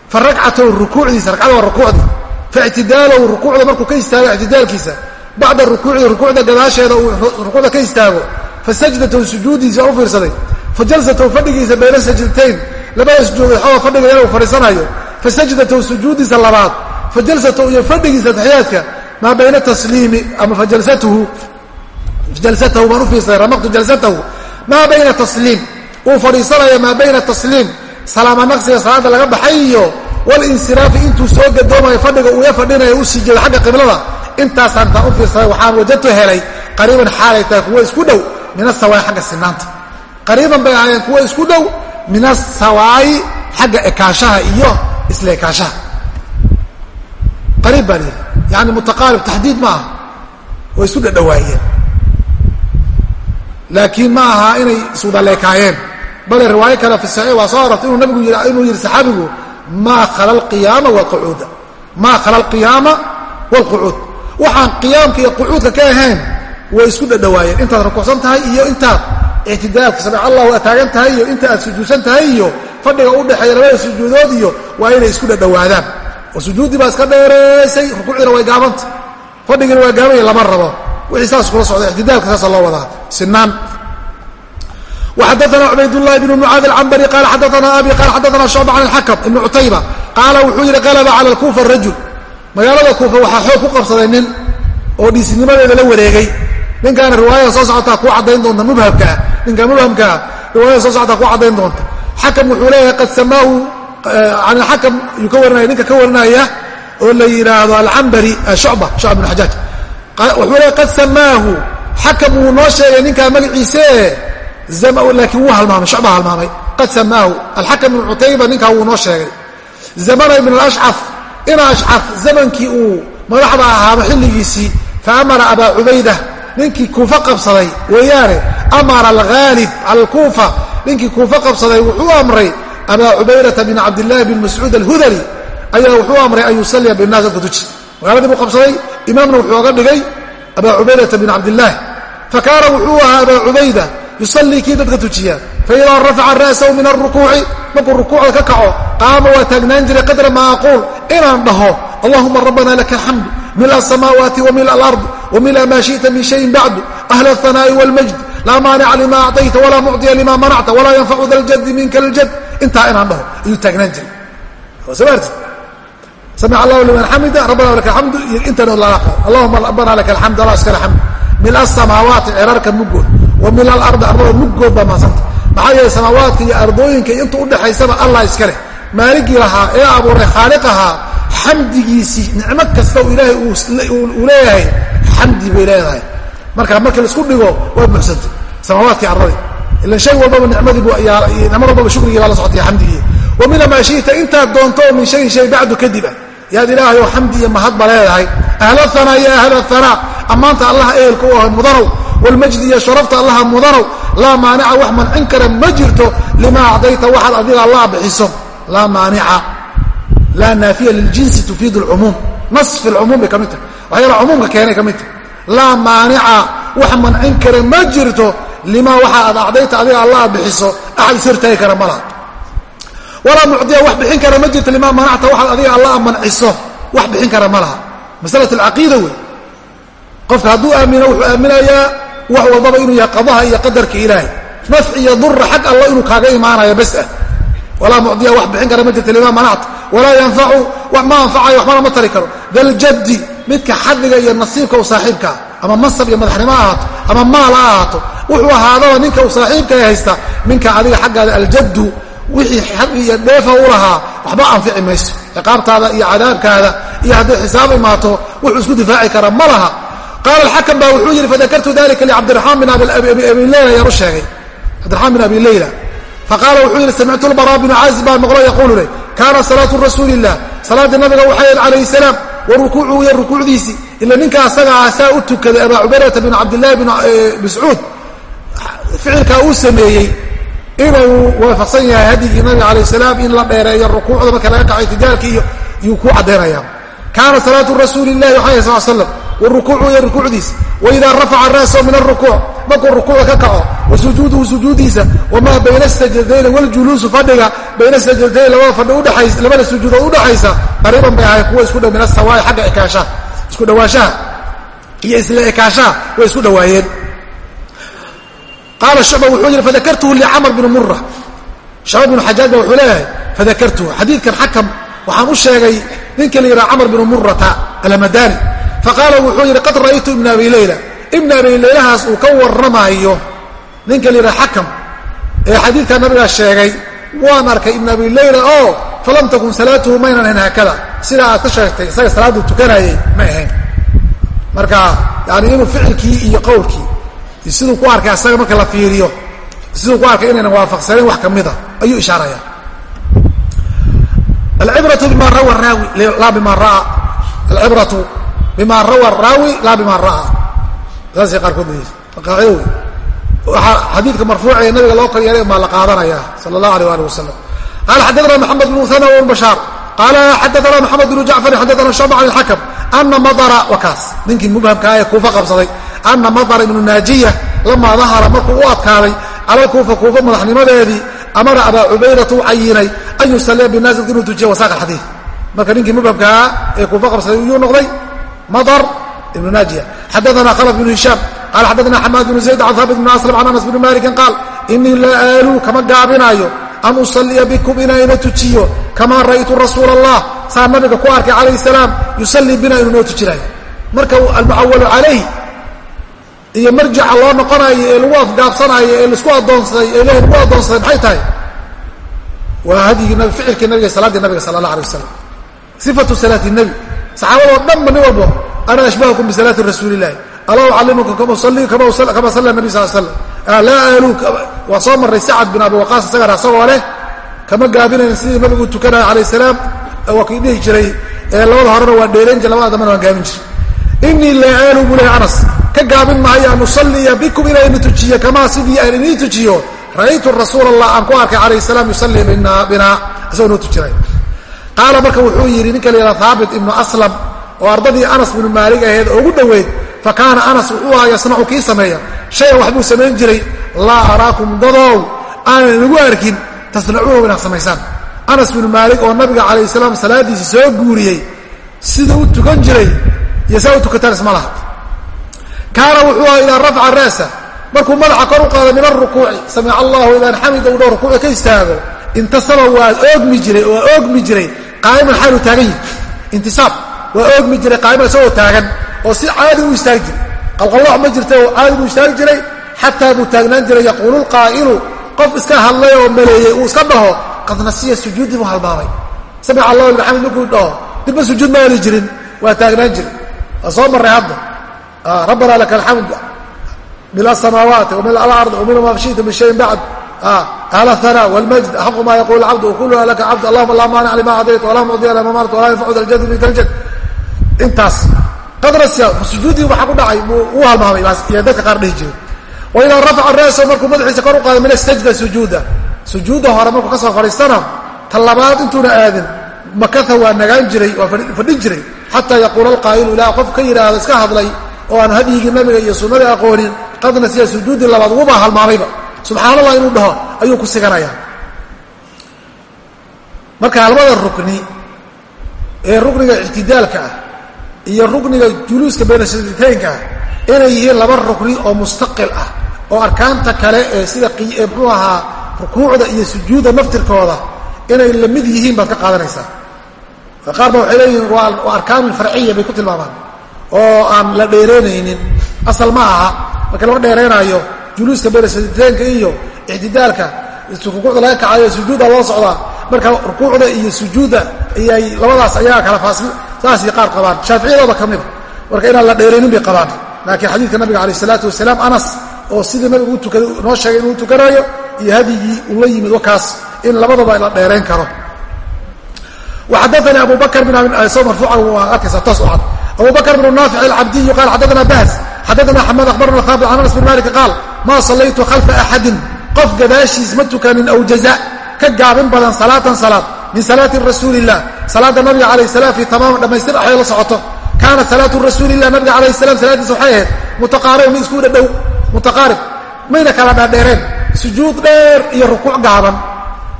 fa ragcatahu rukuucdiisa ragcada waa rukuucdii faictidaalahu rukuucda markuu ka istaago ictidaalkiisa bacda rukuuci rukuucda gadaasheeda uu rukuucda ka istaago fa sajdatahu sujuudiisa u fiirsaday fa jalsatahu fadhigiisa bayna sajdatayn labada sujuudood xooga fadhiga inuu fadhiisanayo fa sajdatahu sujuudiisa labaad fa jalsatahu iyo fadhigiisa taxiyaadka maa bayna tasliimi ama fa jalsatahu jalsatahu baan u fiirsaday ramaqtu jalsatahu maa bayna tasliim uu fadhiisanaya maa bayna tasliim salaama naqsiga salaada laga baxay iyo walinsiraafi intuu soo gadoomayo fadhiga uuya fadhinayo u sii jeedo xagga qiblada intaasaan intaan u fiirsaday waxaan wajadtu helay qariiban xaalay tahay kuwo isku dhow min asawaayi xagga sinaanta qariiban bay ahaayeen kuwo isku dhow min asawaayi xagga ekaanshaha iyo isla ekaanshaha qariib baan yidhi yani mutaqaarib taxdiid ma aha way isu dhadhawaayeen laakiin ma aha inay isudaleekaayeen bale riwaayo kale fi saxiix waa soo arortay inuu yidhi saxaabigu maa khala alqiyaama walqucuuda maa khala alqiyaama waalqucuud waxaan qiyaamka iyo qucuudka ka ahayn way isku dhadhawaayeen. Intaad rukuucsan tahay iyo intaad ictidaalka samic allahu aad taagan tahay iyo inta aad sujuudsan tahay iyo fadhiga u dhexeeya labada sujuudood iyo waa inay isku dhadhawaadaan. Oo sujuuddii baa iska dheeraysay rukuucdiina way gaabanta. Fadhigiina waa gaabanya lama rabo wixii saas kula socda ictidaalka saasa loo wadaa sinaan وxadثna cubaydاللahi بن mعاad الcmbري qال xadثna abi qال xadثna شhucبة عن الxakم iبن cutayba qaala wuxuu yidhi qalba calى الكufa rajul magaalada kuufa waxaa xoog ku qabsaday nin oo dhiisinimadeeda la wareegay ninkaana riwaayada soo socotaa ku caddayn doonta mubhamkaa ninka mubhamkaa riwaayada soo socotaa ku caddayn doonta xakam wuxuu leeyahay qad samaahu an اxakam yuu ka warinaya ninka ka warinaya oo la yidhaahdo alcambari shucba shucba بن xajaaj wuxuu leeyahy qad samaahu. Xakam wuu noo sheegay ninkaa magaciise. Laakiin wuu halmaamay shucba halmaamay. Qad samaahu. Alxakam ibn cutayba ninkaa wuu noo sheegay. Zamana ibn alashcaf ina ashcaf zamankii uu madaxda ahaaba xilligiisii fa amara abaa cubayda ninkii kuufa qabsaday weeyaane amara alghaalib cala alkuufa ninkii kuufa qabsaday wuxuu amray abaa cubaydata bin cabdillahi bin mascuud alhudali. Ayaa wuxuu amray an yusalliya binnaas dadka tuji. Magaaladii buu qabsaday imaamna wuxuu oga dhigay abaa cubaydata bin cabdilaah fa kaana wuxuu ahaa abaa cubayda yusalii kii dadka tujiya. Faidaa rafaca ra'sahu min arukuuci markuu rukuucda ka kaco qaama waa taagnaan jiray qadra maa aquul inaan dhaho allahuma rabbana laka alxamd mila asamaawaati wa mila alard wa mila maa shi'ta min shayin bacdu ahla ahanaa'i waalmajd laa maanica lima acطayta walaa mucطiya lima manacta walaa yanfacu da ljadi minka ljad intaa inaan dhaho ayuu taagnaan jiray samic allahu liman xamida rabbana laka alxamdu iyo intan lala qado allahuma rabbana laka alxamd allah iskale xamd mil asamaawaati cirarka muggood wa mil alardi ardada muggood baa maasanta maxaa yeeley samaawaadka iyo ardooyinka inta udhexaysaba allah iska leh maaligii lahaa ee abuuray khaaliq ahaa xamdigiisii nicmo kasta ilaahay uu leeyahay xamdi bay leedahay marka markii la isku dhigo waa buxsantay samaawaadkii ardadii ilan shay walbaba nicmadiinicmo walbaba shukrigii baa la socotay xamdigii wa mina maa shi'ta intaad doonto min shayin shay bacdu kadib ah yaad ilaahayo xamdi iyo mahadba leedahay. Ahla hanaa ya ahla hanaa ammaanta allaha ehelka u ahay mudanow. Wlmajdi iyo sharafta allaha mudanow. Laa maanica wax mancin kara ma jirto limaa acdayta waxaad adiga allah bixiso. Laa maanica. Laa naafiya liljinsi tufiidu lcumuum nas fi lcumuum bay ka mid tahay. Waxyaala cumuumka keenay ka mid tahay. Laa maanica wax mancin kara ma jirto limaa waxa aad acdayta adiga allah bixiso. Axad is hortaagi kara ma laha walaa mucdiya wax bixin kara ma jirto limaa manacta waxaad adiga allah manciso wax bixin kara ma laha. Masalat alcaqiida wey qofka hadduu aamino wuxuu aaminayaa wax walbaba inuu yahay qadaha iyo qadarka ilaahay. Nafci iyo dura xag alla inuu kaaga imaanayo bas ah. Walaa mucdiya wax bixin kara ma jirto limaa manacta walaa yanfacu ma anfacayo waxbana ma tari karo. Daljaddi midka xadliga iyo nasiibka u saaxiibkaa ama mansab iyo madaxnimo ha ahaato ama maal ha ahaato wuxuu ahaadaba ninka uu saaxiibka haysta minka adiga xaggaada aljaddu wixii xad iyo dheefa u lahaa waxba anfici mayso. Ciqaabtaada iyo cadaabkaada iyo hadday xisaab imaato wuxuu isku difaaci kara ma laha. Qaala alxakam baa wuxuu yidhi fadakartu dalika licabdiraxmaan bin abi leyla u sheegay. Cabdiraxmaan bin abi faqaala wuxuu yidhi samictu lbaraa binu caazib baa maqlo yaquulu leh kaana salaatu rasuuli illah salaaddii nabiga waxay ahayd calayhi salaam wa iyo rukuucdiisii ila ninka asaga ah saa u tukaday abaa cubaydata bin cabdillahi bin mascuud. Ficilkaa uu sameeyey inuu waafaqsan yahay hadyigii nabiga calayh salaam in la dheereeyo rukuucda marka laga kaco itijaalka iyo yuu ku caddaynaya kaana salaatu rasuuli llahi waxay sal slam wa rukuucu iyo rukuucdiisa. Waidaa rafaca ra'sahu min arukuuc markuu rukuucda ka kaco wa sujuuduhu sujuudiisa wamaa bayna sajdayni waljuluusu fadhiga bayna sajdatayn labada fadhi udhaaysa labada sujuudood udhaxaysa qariiban bay ahay kuwa isku dhow min asawaai xagga ekaashaha isku dhawaanshaha iyo isla ekaashaha way isku dhawaayeen qaala shucba wuxuu yidhi fadakartuhu licamr bni mura shacba binu xajaaj ba wuxuu leeyahay fadakartuhu xadiidkan xakam waxaan u sheegay ninka la yidhaha camr binu murata alhamadani faqaala wuxuu yidhi qad ra'aytu ibna abi leyla ibna abi leylahaas uu ka warramaayo ninka la yidhaha xakam ee xadiidkaa nabigaa sheegay waan arkay ibna abi leyla oo falam takun salaatuhu maynan ahayn haakada sidaa aad ka sheegtay isaga salaaddu tukanayay ma ahayn marka yani inuu ficilkii iyo qowlkii siduu ku arkay asaga marka la fiiriyo siduu ku arkay inaynan waafaqsanayn wax kamida ayuu ishaaraya. Alcibratu bima rawa raawi laa bima raa. Alcibratu bima rawa raawi laa bima ra'a. Saasay qaarkood leeyihiin qaacido wey waxaa xadiidka marfuuca ee nabiga loo kor yeelay baa la qaadanaya sala allah alيh ali wasalam qala xadaana maxamed bn muhana wbn bashaar. Qaala xadaana maxamed bnu jacfari xadaana shucba can ilxakam ana madara wakaas ninkii mubhamkaa ee kuufa qabsaday ana madara ibnu naajiya lamaa dahara markuu u adkaaday cala kuufa kuufa madaxnimadeedii amara abaa cubaydata u cayinay an yusalliya binaas dadka inuu tujiya wasaaq alxadiid. Marka ninkii mubhamkaa ee kuufa qabsaday yuu noqday madar ibnu naajiya xadaana khalaf bnu hishaam qaala xadaana xamaad bnu zayd can haabit bn aslam can anas bni malikin qaal inii laa aaluu kama gaabinaayo an usaliya bikum inayna tujiyo kamaa ra'aytu rasuula allah saa nabiga ku arkay calayh salaam yusallii bina inuu noo tujinaayo. Marka almucawalu calayh iyo marjaca loo noqonayo ee lagu afgaabsanayo ee la isku adoonsaday ee ilahay lagu addoonsaday maxay tahay? Waa hadyigii ficilkii nabiga salaaddii nabiga sala allah alay wasalam sifatu salaati nebi saxaabadoo dhanba nin walbo ana ashbahukum bisalaati rasuuli illahi alaa ucallimukum kama salla nabi sal slam laa aaluu waa soo marray sacad bin abi waqaas isagana asagoo leh kama gaabinayn sidii nabigu tukanaya calayh salaam. Waa kii jiray labada horena waa dheerayn jir labada dambena waan gaabin jiray inii laa aalu buu lehay anas. Ka gaabin maayo an usalliya bikum inayna tujiyo kamaa sidii aan inii tujiyo. Ra'aytu rasuula allah aan ku arkay calayh salaam yusallii binaa isagoo noo tujinay qaala marka wuxuu yidhi ninka la yidhaha haabit ibnu aslam oo ardadii anas binu maalig ahayd oo ugu dhoweyd fa kaana anas wuxuu ahaa yasnacu kii sameeya. Shayan waxbuu samayn jiray. Laa araakum dadow aanan inagu arkin tasnacuuhu inaad samaysaan. Anas binu maalik oo nabiga calayh salaam salaadiisa soo guuriyey siduu tukan jiray iyo saa u tukataan isma laha kaana wuxuu idaa rafca ra'sa markuu madaxa kor u qaado min arukuuci samica allahu idan xamida u dhow rukuuci ka istaago intasaba waa oogmi jiray waa oogmi jiray qaa'iman xaalu taagan yihi intisaab waa oogmi jiray qaa'iman isagoo taagan oo si caadi u istaagi jiray. Qalqalloox ma jirta oo caadi buu istaagi jiray xataa buu taagnaan jiray yaquulu lqaa'ilu qof iska hadlay oo maleeyey uu iska dhaho qad nasiya sujuudi buu halmaamay. Samic allahu liman xamid markuu dhaho dibba sujuud ma aali jirin waa taagnaan jiri waa soo marray hadda. Rabbana laka alxamd mil asamaawaati wamil alard wamil ma shita min shayin bacd ahl athana wاlmajd axaqu ma yaqul cabd wkulha laka cabd allahuma la maanic lima cadayt wala mudiya lama marat wala yanfacu da ljad minka ljad intaas. Qadrasia sujuudii waxaa ku dhacay uu halmaamay iyo dadka qaar dhihi jiray. Waidaa rafaca ra'sahu markuu madaxiisa kor u qaado min asajda sujuuda. Sujuudda hore markuu ka soo fadhiistana ta labaad intuuna aadin. Makata waa nagaan jiray waa fadhin jiray xataa yaquula alqaa'ilu ilaah qof ka yidhaahdo iska hadlay oo aan hadyigii nabiga iyo sunnadii aqoonin qad nasiya sujuudii labaad ugubaa halmaamayba subxaan allah inuu dhaho ayuu ku siganayaa marka halmada rukni ee rukniga ictidaalka ah iyo rukniga juluuska bayna shaditaynka ah inay yihiin laba rukni oo mustaqil ah oo arkaanta kale ee sida muxuu ahaa rukuucda iyo sujuudda naftirkooda inay la mid yihiin baad ka qaadanaysaa qaar ba waxay leeyihiin waa arkaanun farciya bay ku tilmaamaan oo aan la dheeraynaynin asal ma aha. Marka lama dheeraynaayo juluuska shaditaynka iyo ictidaalka rukuucda laga kacayo sujuudda loo socdaa marka rukuucda iyo sujuudda ayay labadaas ayaa kala faasli saasay qaar qabaan. Shaaficiyadooda ka mida marka inaan la dheeraynin bay qabaan. Laakiin xadiidka nabiga alayh isalaatu wasalaam anas oo sidii nabigu utukada noo sheegay inuu tukanayo iyo hadyigii uu la yimid wakaas in labadaba la dheerayn karo وxadثnي abu bkr marfuuca waa arkaysa toos u cad abu bakr بن naafic alcabdiyu qaal xadana bahs xadana xamad akhbarna haabit can anas bn malik qaal ma salaytu khalfa axadin qof gadaashiis ma tukanin awjaza ka gaabin badan salaatan salaad min salaati rasuuli الlah salaada nabiga alayh الsalam fi tamaam dhammaystir axay la socoto kaanat salaatu rasuuli lah nabiga alayh salam salaadiisa waxay ahayd mutaqaarib mid isku dhadhow mutaqaarib mayna kala dhaadheereen sujuud dheer iyo rukuuc gaaban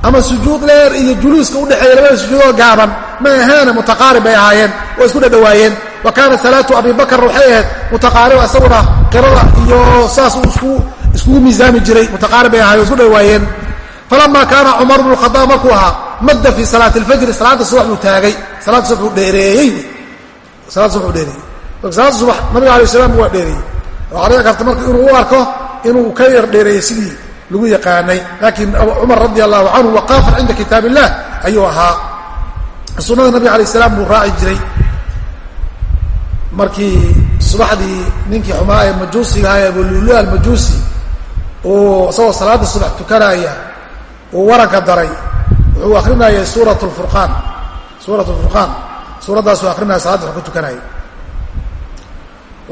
ama sujuud dheer iyo juluuska udhexeeya labada sujuudoo gaaban ma ahaane mutaqaarib bay ahaayeen oo isku dhadhowaayeen wa kaana salaatu abi bakr waxay ahayd mutaqaariba isaguna qirada iyo saas uu iskugu miisaami jiray mutaqaarib bay ahayen isku dhadhowaayeen falama kaana cumar bnu khadaab markuu ahaa madda fii salaati alfajri salaada subax buu taagay. Salaada subax buu dheereeyey. Salaada subax buu dheereeyey. Marka salaada subax nabiga alay salaam waa dheereeyey. Waxaa dhici karta marka inuu u arko inuu ka yar dheereeyey sidii lagu yaqaanay laakiin cumar radi allahu canhu waqaafan cinda kitaab illah ayuu ahaa. Sunnada nabiga alay salaam buu raaci jiray. Markii subaxdii ninkii xumaa ee majuusiga ahaa abululu almajuusi uu isagoo salaada subax tukanaya uu waranka daray. Wuxuu akrinayay suurat lfurqaan suurat lfurqaan suuraddaasuu akrinaya salada wuxuu ku tukanayay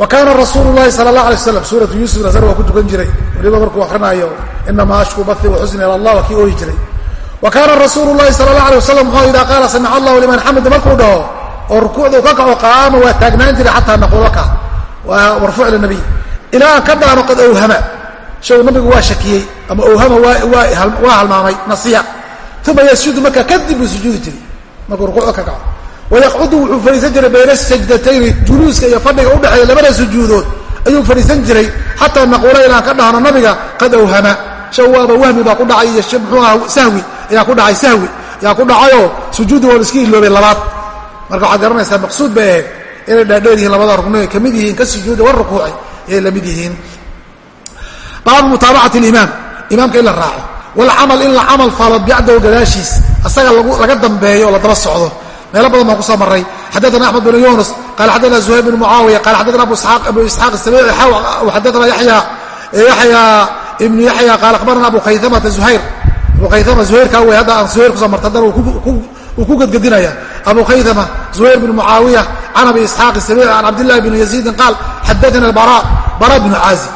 wa kaana rasuulu lahi sala allah alay slam suuratu yuusuf nasar waa ku tukan jiray. Weliba markuu akrinaayo inamaa ashku bathi wa xusni ila allah waa kii ooyi jiray. Wa kaana rasuulu lahi sala allah alay wasalam muxuu idaa qaala samica allahu liman xamida markuu dhaho oo rukuucduu ka kaco qaama waa taagnaan jiray xataa naquulaka waa marfuuc linabiy ilaa aan ka dhaano qad owhama shaw nabigu waa shakiyey ama owhama waa halmaamay nasiya uma yasjudu markaa kadib buu sujuudi jiray. Markuu rukuucda ka kaco wayaqcudu wuxuu fadhiisan jiray bayna sajdatayni juluuska iyo fadhiga udhexeeya labada sujuudood ayuu fadhiisan jiray xataa naquula ilaan ka dhahno nabiga qad awhama shawaaba wahmi baa ku dhacay iyo muxuu aha sahwi ayaa ku dhacay sahwi ayaa ku dhacayoo sujuuddi waa iska iloobay labaad marka waxaad garanaysaa maqsuud bay ahayd inay dhaadheer yihiin labada rukni ay ka mid yihiin ka sujuuda war rukuuci ayay la mid yihiin baabu mutaabacati alimaam imaamka la la la meelo badan baan ku soo maray xadana axmed bn yunus qala xadana zuhayr bn mucaawiya qala xadana abu isxaaq xaw xadana yaya ibnu yaxya qaala akhbarana abu khayamata zuhayr. Abu khayama zuhayrka wey hadda aan zuhayr ku soo marta haddana uu ku gedgedinaya abu khayama zuhayr bn mucaawiya can abi isxaaq isabici can cabdillahi bn yaziidin qaal xadana bara bara bnu caazib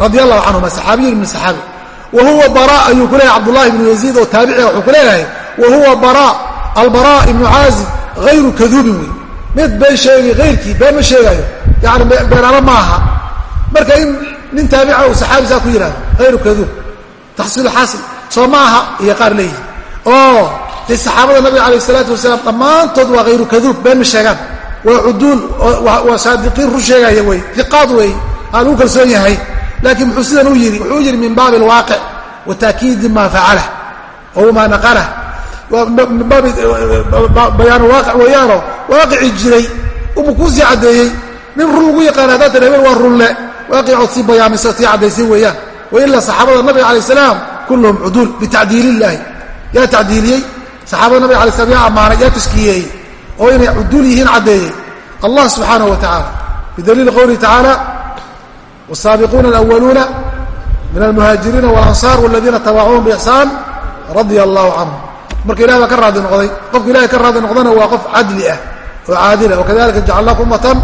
radi allahu canhuma saxaabiyin min saxaabi. Wa huwa bara ayuu ku leeyahay cabdullahi bnu yaziid oo taabiciga wuxuu ku leeyahay wa huwa bara albara ibnu caazib ayru kaduubin wey mid been sheegay ayrkii been ma sheegaayo yani beenaalo ma aha marka in nin taabica uu saxaabi saa ku yihahdo ayru kaduub taxsiilu xaasil soo ma aha iyo qaar leeyihi oo dee saxaabada nabiga alayh isalaatu wasalaam dhammaantood waa hayru kaduub been ma sheegaan. Waa cuduul waa saadiqiin run sheegaya wey iqaad wey aa lagu kalsoon yahay. Laakiin muxuu sidan u yidhi wuxuu yidhi min baabi alwaaqic wa taakiidi maa facalah oo maa naqalah bayaan waaqi weeyaano waaqicii jiray umu kuusii caddeeyey nin run lagu yaqaana haddaa tir hebel waa runle waaqicood sii bayaamiso sii caddaysay weeyaan. Wailaa saxaabada nabiga alay salaam kulluhum cuduul bitacdiil illaahi yaa tacdiiliyey saxaabada nabiga alay slam yaa ammaanay yaa tashkiyeeyey oo inay cuduul yihiin caddeeyey. Allah subxaanahu wa tacaala bidaliili qowlihi tacaala wsaabiquuna alwaluuna min almuhaajiriina walansaar waladiina tabacuuhum biixsaan radia allahu canhum marka ilahi baa ka raadi noqday. Qofka ilahay ka raadi noqdana waa qof cadli ah oo caadila wakadalika jacalnaku ummatan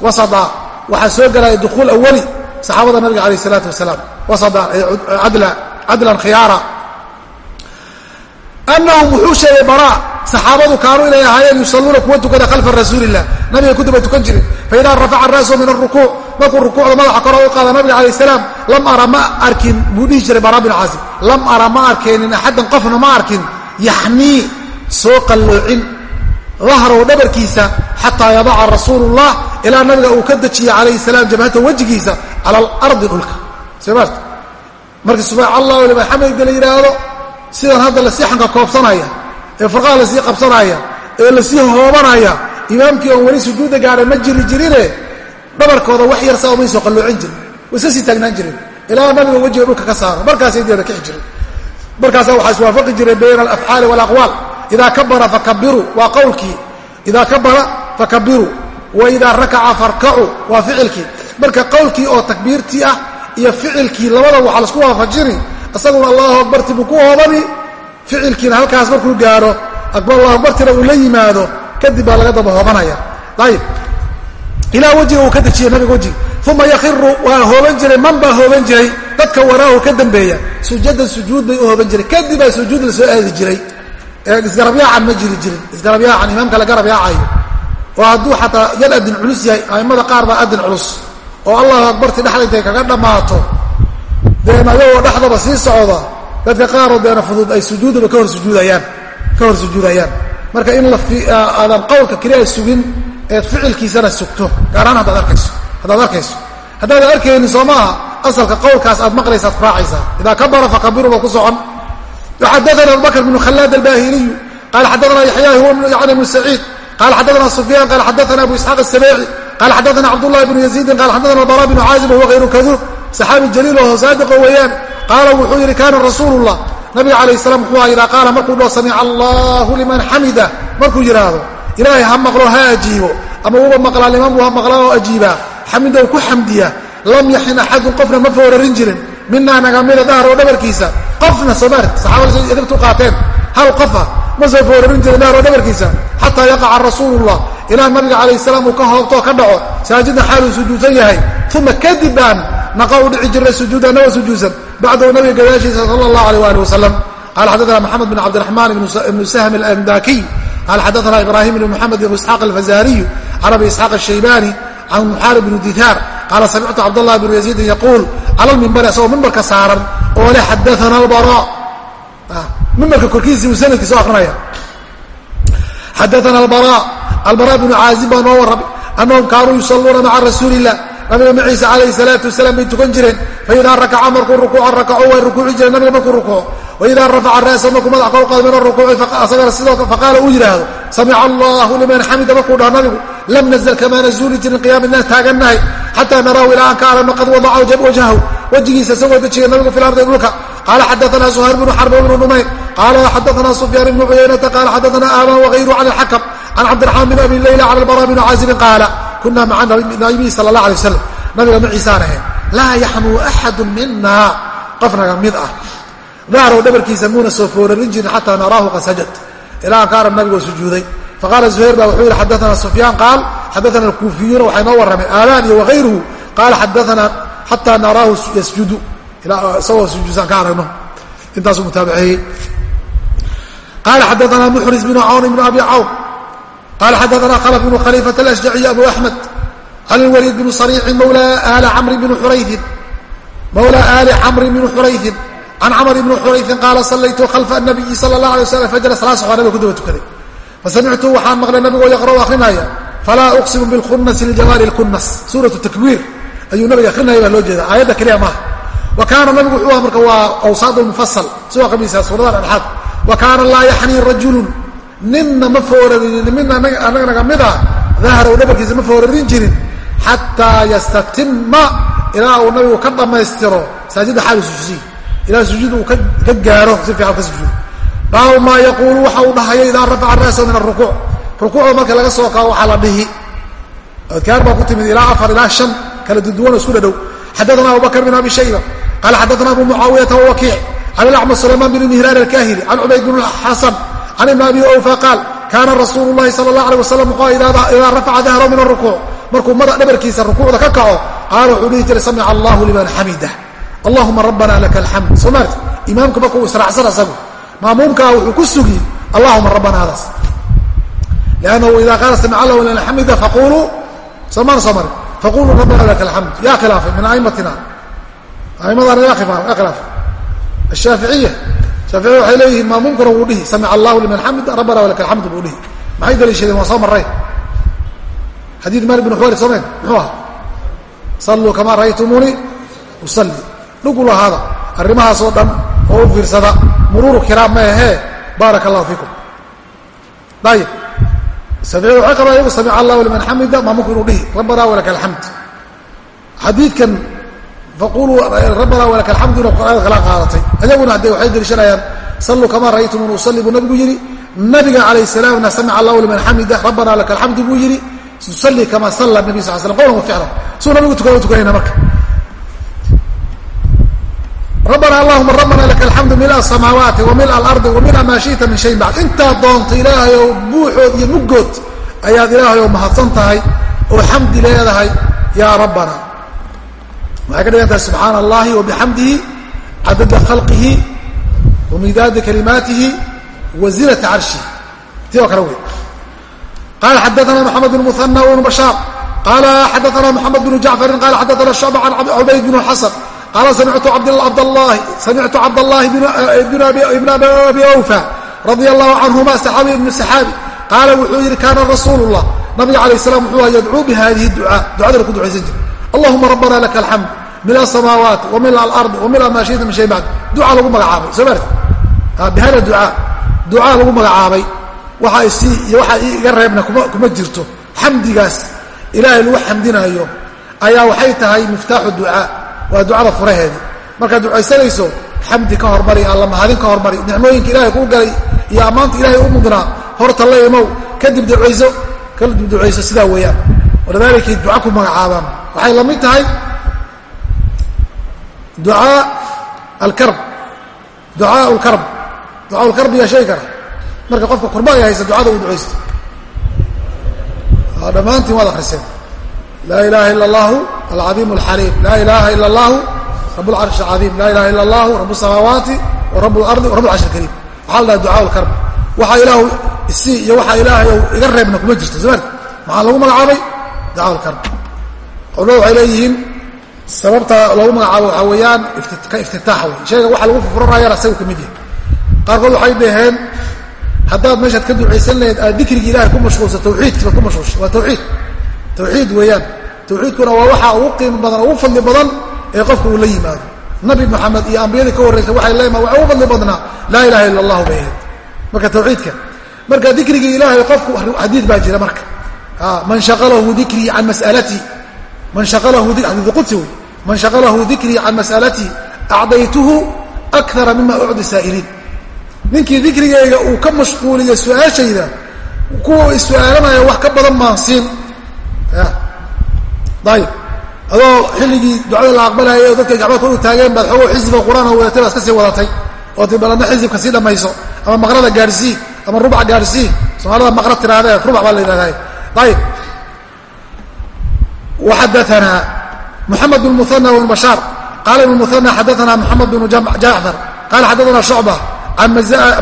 wasada waxaa soo gelaya dukuul awali saxaabada nabiga alayh isalaatu wasalaam. Wasada cadlan khiyaara. Anahum wuxuu sheegay bara saxaabadu kaanuu inay ahaayeen yusalluuna kuwa tukada khalfa rasuulilah nabiga kuduba tukan jiray. Faidaa rafaca ra'sahu min arukuuc markuu rukuucda madaxa kore u qaada nabiga calayh salaam lam ara ma arkin buu dhihi jiray bara bin caasim lam ara ma arkeenin axaddan qofna ma arkin yaxnii soo qalloocin dahrow dhabarkiisa xataa yadaca rasuulullah ilaa nabiga uu ka dejiye calayhi salaam jabhata wejigiisa cala alardi dhulka. Soma markii subaac allahu liman xamidka la yidhaahdo sidan hadda la sii xanka koobsanaya ee farqaha la sii qabsanaya ee la sii hoobanaya imaamkii oon weli sujuudda gaadhay ma jiri jirine dhabarkooda wax yarsa omay soo qalloocin jirin way iska sii taagnaan jireen ilaa nabiga wejiga dhulka ka saaro markaasay deeda kixi jireen markaasaa waxaa iswaafaqi jiray bayna alafcaali walaqwaal. Idaa kabara fakabiruu waa qowlkii. Idaa kabara fakabiruu wa idaa rakaca farkacuu waa ficilkii. Marka qowlkii oo takbiirtii ah iyo ficilkii labada waxaa la isku waafajini isaguna allahu akbarti buu ku hoobani ficilkiina halkaas markuu gaaro allahu akbartina uu la yimaado kadib baa laga daba hoobanaya ayib ilaa wejiga uu ka dejiyey nabiga wejiga uma yakiru waa hooban jiray man baa hooban jiray dadka waraahu ka dambeeya sujadan sujuud bay u hooban jiray kadib baa sujuud la soo aadi jiray. Isgarabyaacan ma jiri jirin isgarabyaacan imaamka la garab yaacayo oo hadduu xataa yad adin culus yahay a'immada qaar baa adin culus oo allahu akbarti dhexda intay kaga dhammaato deen ayagoo dhexdaba sii socda dadka qaaroo deena fudud ay sujuudaba ka hor sujuudayaan ka hor sujuudayaan. Marka in aadan qowlka keliya sugin eed ficilkiisana sugto gaaraan haddaad arkayso haddaad arkayso. Haddaadan arkaynin soo maaha asalka qowlkaas aad maqlaysa ad ku raacaysaa. Idaa kabara fakabiruba ku socon. Xadana abubakr bn khalaad albahiliyu qala xadana yaxya huwa yani bnu saciid. Qala xadana sufyan qala xadana abu isxaaq asabeeci qala xadana cabdullahi bnu yaziidin qala xadana bara bnu caazib wahuwa hayru kaduub saxaabi jaliil oo saadiqo weeyaan qaala wuxuu yidhi kaana rasuulu llah nabiga calayh salam wuxuu aha idaa qaala markuu dhao samica allahu liman xamida markuu yidhaahdo ilaahay ha maqlo ha ajiibo. Ama uba maqlaa limanbu ha maqlaa oo ajiibaa xamidow ku xamdiya lam yaxin axadun qofna ma foorarin jirin. Minaa nagamida dahrow dhabarkiisa qofna soomar saxaabada say edibtu qaateen. Hal qofa ma soo foorarin jirin dahrow dhabarkiisa xataa yaqaca rasuulullah ilaa nabiga calayh salaam uu ka hoobtoo ka dhaco saajidna xaaluu sujuudsan yahay. Uma kadib baan naqa u dhici jirnay sujuuda anagoo sujuudsan bacdahu nabiga gadaashiisa sala allah alيh ali wasalam qala xadana maxamed bn cabdiraxmaan ibnu sahm alandakiy qala xadana ibrahim ibn moxamed ibn isxaaq alfazariyu can abi isxaaq ashaybani can muxaarib bn dihaar qaala samictu cabdاllah bn yaziidin yaquul cala lmimbari asagoo mimbarka saaran oo le xadaana albara mimbarka korkiisii buu sanadkiisa o akrinaya xadaana albara albara bnu caazib baa noo warramay annahum kaanuu yusalluuna maca rasuuli illah nabiga maciisa calayhi salaatu wasalaam bay tukan jireen faidaa rakaca markuu rukuuca rakaco way rukuuci jireen nabiga markuu rukuuco waidaa rafaca ra'sa markuu madax kor qaado min arukuuci asagana sidoo faqaala uu yidhaahdo samica allahu liman xamida markuu dhaho nabigu lam nazl kamaa nazuuli jirin qiyaam inaan taagannahay xataa narahu ilaa aan ka aragno qad wadaca wajhahu wejigiisa isagoo dejiya nabigu fi lardi dhulka qaala xadaana suhayr bnu xarb bnu numayr qaala xadaana sufyaan ibnu cuyaynata qaala xadaana aban wagayru can alxakam can cabdiraxmaan bn abi leyla can albara bni caazibin qaala kunaa maca nabiyi sala allah alay wasalam nabiga maciisaan ahayn laa yaxmuu axadu mina qof naga mid ah dahrow dhabarkiisa muuna soo foorarin jirin xataa naraahu qad sajad ilaa aan ka arag nabigoo sujuuday faqaala zuhayr ba wuxuu yihi xadaana sufyaan qaal xadaana alkuufiyuuna waxay noo warrameen aalaan iyo wagayruhu qaala xadaana xataa naraahu yasjudu isagoo sujuudsan ka aragno intaasuu mutaabaceeyey qaala xadaana muxris bnu cawn ibnu abi cawn qaala xadaana khalf bnu khaliifat alashjaciy abu axmed can ilwaliid bni sariicin mawla ali camri bni xurayin mawla aali camri bni xurayhin can camr bni xurayhin qaala sallaytu khalfa nabiyi sala allah alay waslam fajra salaad soxaa nabiga ku daba tukaday fasamictu waxaan maqlay nabigoo yaqra'u akrinaya falaa uqsimu bilkhunasi lijamaali lkunnas suuratu takwiir ayuu nabiga akrinaya baa loo jeeda aayadda keliya maaha wa kaana nabigu wuxuu aha marka waa awsaad lmufasal siwa qamiisa suuradaha dhexaad wa kaana laa yaxnii rajulun ninna ma foorarin midna anaga naga mid ah dahrow dhabarkiisa ma foorarin jirin xataa yastatima ilaa uu nabigu ka dhammaystiro saajidda xaalu sujuudiy ilaa sujuud uu ka gaaro si fiican ka sujuudo baabu maa yaquulu waxa uu dhahayo idaa rafaca ra'sahu min arukuuc rukuucda marka laga soo kaao waxaa la dhihi. Adkaar baa ku timid ilaa afar ilaa shan kala duduwan isku dhadhow. Xadaana abubakr bin abi shayba. Qaala xadaana abu mucaawiyata wawakiic can ilacmad sulaymaan bin mihraan alkahili. Can cubayd bn xasan can ibn abi awfa qaal kaana rasuulu lahi sala allah alay wasalam wuxuu idaa rafaca dahrahu min arukuuc markuu mada dhabarkiisa rukuucda ka kaco qaala wuxuu dhihi jiray samica allahu liman xamida allahuma rabbana laka alxamd soo maarti imaamku marka uu maamuumkaa wuxuu ku sugi allahuma rabbana hadaas liannahu ida qaala samica allahu liman xamida faquluu somaan soo mari faquluu rabbana laka alxamd yaa khilaafay min aimatina aimadana yaa khilaafay. Ashaaficiya shaaficiya waxay leeyihiin maamuumkuna wuu dhihi samica allahu liman xamida rabbana walaka alxamdu buu dhihi. Maxay daliishadeen? Waa soo marray. Xadiid malik bin xuwayr soomeen muxuu aha salluu kamaa ra'aytumuunii usalli. Dhugu lahaada arrimahaasoo dhan oo u fiirsada muruuru kiraam ma ahee baaraka allahu fiikum. Ayib shaaficiya waxay qabaan iyagu samica allahu liman xamida maamuumku inuu dhihi rabbana walaka alxamd xadiidkan faquluu rabbana walaka alxamdu ina qur'aanka kala qaadatay. Ayaguna haddee waxay deliishanayaan salluu kamaa ra'aytumuun usalli buu nabigu yidhi. Nabiga calayh salaamna samica allahu liman xamida rabbana laka alxamdu buu yidhi. Tusalli kamaa salla nabi sal slam qowlan wa ficlan suu nabigu tukana tukanayna marka rabbana allahuma rabbana laka alxamdu mila asamaawaati wa mila alardi wa mila maa shi'ta min shayin bacd intaad doonto ilaahay oo buuxood iyo muggood ayaad ilaahay mahadsan tahay oo xamdi leedahay yaa rabbana waxay ka dhigan tahay subxaana allahi wa cadada khalqihi wa kalimaatihi wa zinata carshihi tii oo kale wey qala xadaana mxamed bn muhanى wbn bashaar qala xadaana mxamed bn jacfarin qala xadaana shucba can cubayd bn xasan qaala samictu cabdاllahi bn abi awfa radia allahu canhuma saxaabi ibn saxaabi qaala wuxuu yidhi kaana rasuulu llah nabiga alayh salam wuxuu yadcuu bihadihi ducaa ducadana ku ducaysan jira allahuma rabbana laka alxamd mil asamaawaati wa mil alardi wa mila maa shita min shay bacd ducaa lagu magacaabay soo maarti bihada ducaa ducaa lagu magacaabay waxa isii iyo waxa iga reebna kuma jirto xamdigaas ilaahay lagu xamdinaayo ayaa waxay tahay miftaaxu ducaa waa ducada furaheedi markaad ducaysanayso xamdi ka hormari alla mahadin ka hormari nicmooyinka ilahay kuu galay iyo ammaanta ilahay u mudnaa horta la imow. Kadib ducayso kadib ducayso sidaa weeyaan. Walidaalikay duca ku magacaabaan. Waxay la mid tahay ducaa alkarb. Ducaa lkarb ducaa lkarb yaa sheegi kara. Marka qofka kurba ay haysa ducada uu ducaysto. Dhammaantiin waad akriseen laa ilaha ila allahu alcadiim alxaliim laa ilaha ila allahu rab lcarshi alcadiim laa ilaha ila allahu rab samaawaati wa lardi wa lcarshi alkariim waxaa la dhaha ducaa lkarb waxaa ilaahu isii iyo waxaa ilaahay iga reebna kuma jirto soo marka maxaa lagu magacaabay? Ducaa lkarb culamadu waxay leeyihiin sababta loogu magacaabo waxaa weeyaan ka iftitaax wey shayga waxa lagu furfuranaayana isagu ka mid yahay. Qaarkood waxay dhaheen haddaad meeshaad ka ducaysan lahayd aad dikrigii ilahay ku mashquulsa tawxiidkiiba ku mashquulsha waa tawxiid tawxiid weeyaan. Tawxiidkuna waa waxaa ugu qiimo badan ugu fadli badan ee qofka uu la yimaado. Nabi moxamed iyo ambiyadii ka horraysa waxay leeyimaan waxa ugu fadli badnaa. Laa ilaha illa allahu bay ahayd. Marka tawxiidka marka dikrigii ilaahay qofku xadiid baa jira marka. Man shaqalahu dikrii can mas'alatii man shaqalahu xadiid qudsi wey man shaqalahu dikrii can mas'alatii acdaytuhu akara mima ucdi saa'iliin ninkii dikrigayga uu ka mashquuliyo su'aashayda kuwa is-su-aalanaya wax ka badan maan siin ayib adoo xilligii ducada la aqbalayay oo dadkay gacmaha kor u taageen baad xoogo xisbiga qur'aan oo wadatay sii wadatay. Oo tibaladna xisibka sii dhammayso ama maqrada gaadhsii ama rubac gaadhsii soomaalida maqra tirahdee rubac baa la yidhahdaa. Muxamed bn muhana bn bashaar qaala ibn muhana xadaana moxamed bnu jacfar qala xadaana shucba can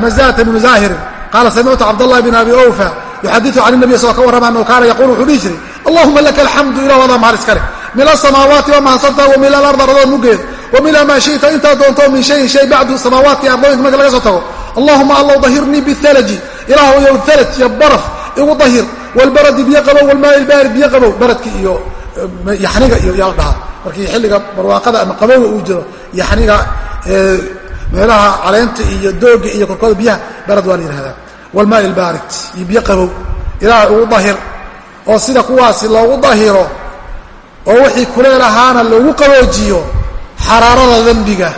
mazata bni zaahirin qaala samictu cabdاllahi bn abi awfa yuxadiu can nabiy isagoo ka warrama annahu kaana yaqulu wuxuu dhihi jiray allahuma laka alxamdu ilah wadaa mahad iskale mil asamaawaati waa mahadsantaha wa mil alarda ardood mugeed wa mila maa shita intaa doonto min shayin shay bacdu samaawaatki ardooyinka marka laga soo tago. Allahuma allow dahirnii bialaji ilaah yow alaj iyo baraf igu dahir. Walbaradi biyo qabow walmaai ilbaarid biyo qabow baradki iyo yaxniga iyo yaa la dhahaa markii xilliga barwaaqada ama qabowga uu jiro yaxniga meelaha caleenta iyo dooga iyo korkooda biyaha barad waa la yihahdaa walmaai ilbaarid iyo biyo qabow ilaah ugu dahir oo sida kuwaasi loogu dahiro oo wixii kuleel ahaana loogu qaboojiyo xaraarada dembiga.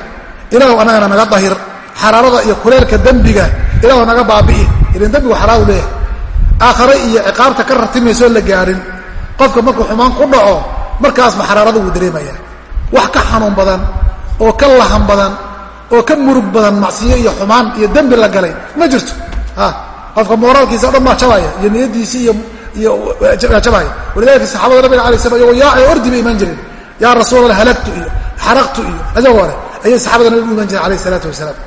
Ilaah annagana naga dahir xaraarada iyo kuleelka dembiga. Ilahu naga baabi'i. Ilan dembigu xalaadu leeyahay aakhare iyo ciqaabta ka rartimaysoon la gaadhin qofka markuu xumaan ku dhaco markaasba xaraarada wuu dareemaya wax ka xanuun badan oo ka lahan badan oo ka murug badan macsiyo iyo xumaan iyo dembi la galay. Ma jirto? Qofka mooraalkiisa o dhan baa jabaya iyo niyadiisii iyo iyo jabaya walidalika saxaabada nabiga alay slam iyagoo yaaci ordi bay imaan jireen. Yaa rasuul allah halagtu iyo xaraqtu iyo ayagoo hore ayay saxabada nabiga u iman jireen alayh isalaatu wasalaam.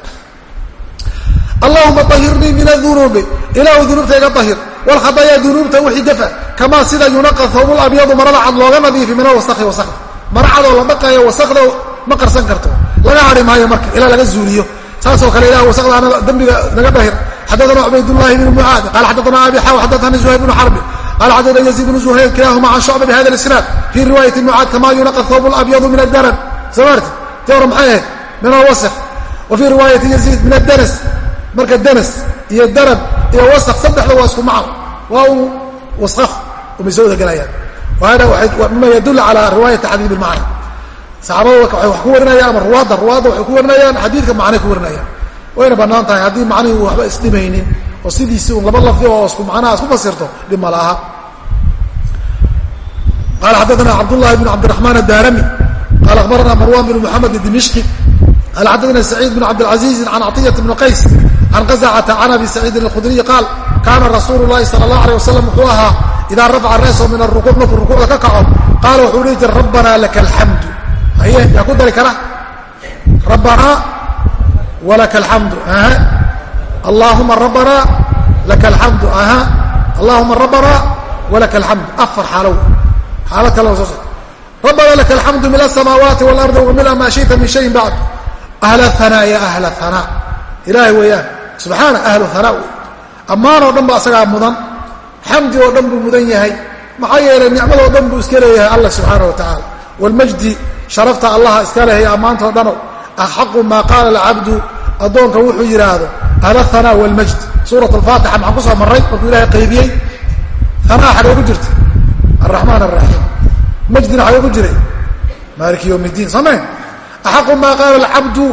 Allahuma ahirnii min adunuubi ilaahu dunuubtayga ahir wlkhadaayaa dunuubta wixii gafa. Kamaa sida yunaqa thawbul abyadu marada cad looga nadiifi min alwasakhi wasakda mara cadoo la dhaqayo wasakda ma qarsan karto. Laga hari maayo marka ilaa laga zuuliyo. Saasoo kale ilah wasakda dambiga naga dhahir xadaana cubaydاllahi bn mucaad qala xadaana abi xaw xadaana zuhayr bn xarbi qala xadaana yaziid bn zuhayr kilahuma can shucba bihada isnaad fii riwaayati mucaad kama yunaqa thawb abyadu min adaran soo marti ti hore maxay ahayd min alwasf wa fii riwaayati yaziid min adanas marka danas iyo darab iyo wask saddexda waa isku macno waa uu waskh umay soo wadagelayaan hada mima yadul calaa riwaayat taxdiib ilmacna saxaabada waxay wax ku warinayaan ama ruwaadda ruwaadda waxay ku warinayaan xadiidka macnay ku warinayaan wayna bannaan tahay haddii macnihii waxba isdhimaynin oo sidiisii un laba lafdi oo isku macnaha isku fasirto dhib ma laha. Qala xadaana cabdullahi bn cabdiraxmaan addaarami qala akhbarana marwan bn muxamed dimishki qala xadaana saciid bn cabdilcaziizi can cطiyat bni qays can qazcata can abi saciidin alkhudriyi qaal kaana rasuulu lahi sala allah alيh wasalam wuxuu ahaa idaa rafaca ra'sahu min arukuuc markuu rukuucda ka kaco qaala wuxuu dhihi jira rabbana laka alxamdu haye yaa ku dari kara? Rabbanaa walaka alxamdu aha allaahuma rabbana laka alxamdu aha allaahuma rabbana walaka alxamdu afar xaalow xaalad kale soo socda rabbana laka alxamdu mila asamaawaati waalardi wamila maa shita min shayin bacd ahla hanaa ya ahla hanaa ilaahay weeyaan subxaana ahlu hanaa wey ammaan dhan ba asagaa mudan xamdi oo dhan buu mudan yahay maxaa yeelay nicmadoo dhan buu iska leeyahay allah subxaana wa tacaala waalmajdi sharafta allaha iska leehay ammaantao dhanow axaqu maa qaala alcabdu addoonka wuxuu yidhaahdo ahla hanaa waalmajd suurat alfaatixa maxaan ku soo marray? Markuu ilahay qaybiyey hanaa xagee ku jirta alraxmaan alraxiim majdina xagee ku jiray. Maaliki yowm iddiin samayn axaqu maa qaala alcabdu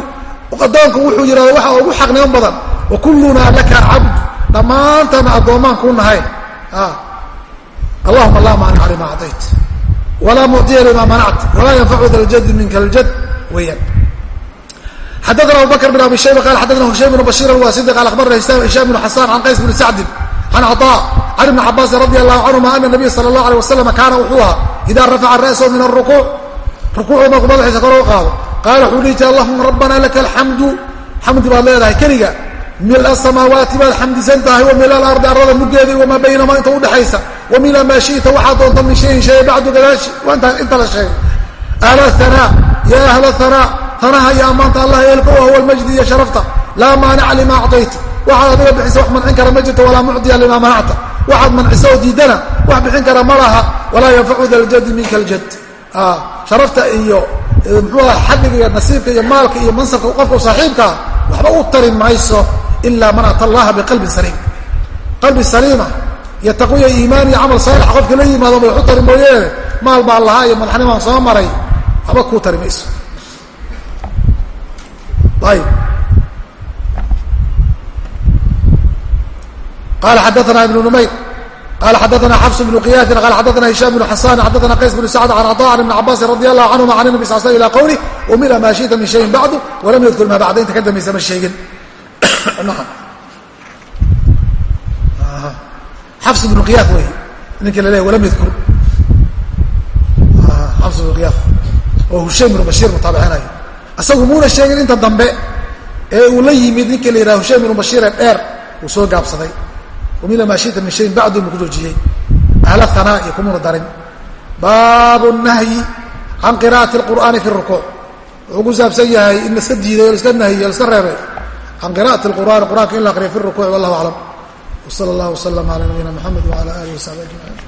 addoonku wuxuu yidhahdo waxa ugu xaqnimo badan wa kullunaa laka cabd dhammaantana addoommaan kuu nahay allahuma laa maanica lima acayt walaa mucdiya lima manact walaa yanfacu da ljadi minka ljad weeyaan xadana abu bakr bn abi shayba qala xadana hushaym bn bashir alwasidi qala akhbarana hishaam bn xasan can qays bn sacdin can caطaa can ibni cabaasin radi allahu canhuma ana nabiya sala allah alيh wasalam kaana wuxuu ahaa ida rafaca ra'sahu min arukuuc rukuucda markuu madaxiisa kor u qaado qaala wuxuu dhihi jira allahuma rabbana laka alxamdu xamdi baad leedahay keliga mila asamaawaati baad xamdisan tahay wa mila alardi arada muggeedii wamaa baynamaa inta udhexaysa wa mila maa shita waxaa doonta min shayin shay bacdu gadaashi inta la sheegay ahla hanaa ya ahla hanaa hanaha iyo ammaanta allah eelka u huwa almajdi iyo sharafta. Laa maanica lima acطayta waxaad adiga bixisa wax mancin kara ma jirto walaa mucdiya lima manacta. Waxaad mancisa oo diidana wax bixin kara ma walaa yanfacu da ljadi minka ljad sharafta iyo muxuu aha xadhiga iyo nasiibka iyo maalka iyo mansabka qofka saaxiibkaa waxba u tari mayso ila man ata allaha biqalbin saliim. Qalbi saliima iyo taqwiya iimaan iyo camal saalixa qofka la yimaado bay wax u tari mooyeene maal baa lahaa iyo madaxnimaan soo maray waxba kuu tari mayso ayb qala xadaana ibnu numayr qala xadaana xafs bnu qiyaasin qala xadaana hishaam bnu xasan xadaana qays bnu sacd can caطa can ibni cabaasin radi allahu canhuma can nabi sal sl ila qawlih umila maa shita min shayin bacdu walam yadkur maa bacda inta ka dambaysa ma sheegin xafs bnu qiyaas wey ninki la leeya walam yadkur xafs bnu qiyaas oo hushaym bnu bashiir mutaabicinayo asagu muuna sheegin inta dambe ee uu la yimid ninkii la yidhaha hushaym bnu bashiire dheer uu soo gaabsaday. Wamila maa shita min shayin bacdu buu ku joojiyey. Ahla hanaa iyo kumuuna darin. Baabu nahyi can qira'ati alqur'aani fi rukuuc wuxuu ku saabsan yahay in laska diiday o o laska reebay. Can qira'ati alqur'aani qur'aanka in la aqriyo fi rukuuc wallahu aclam wsala allah waslama ala nabiyina mxamed wala alih wasaxbi ajmaciin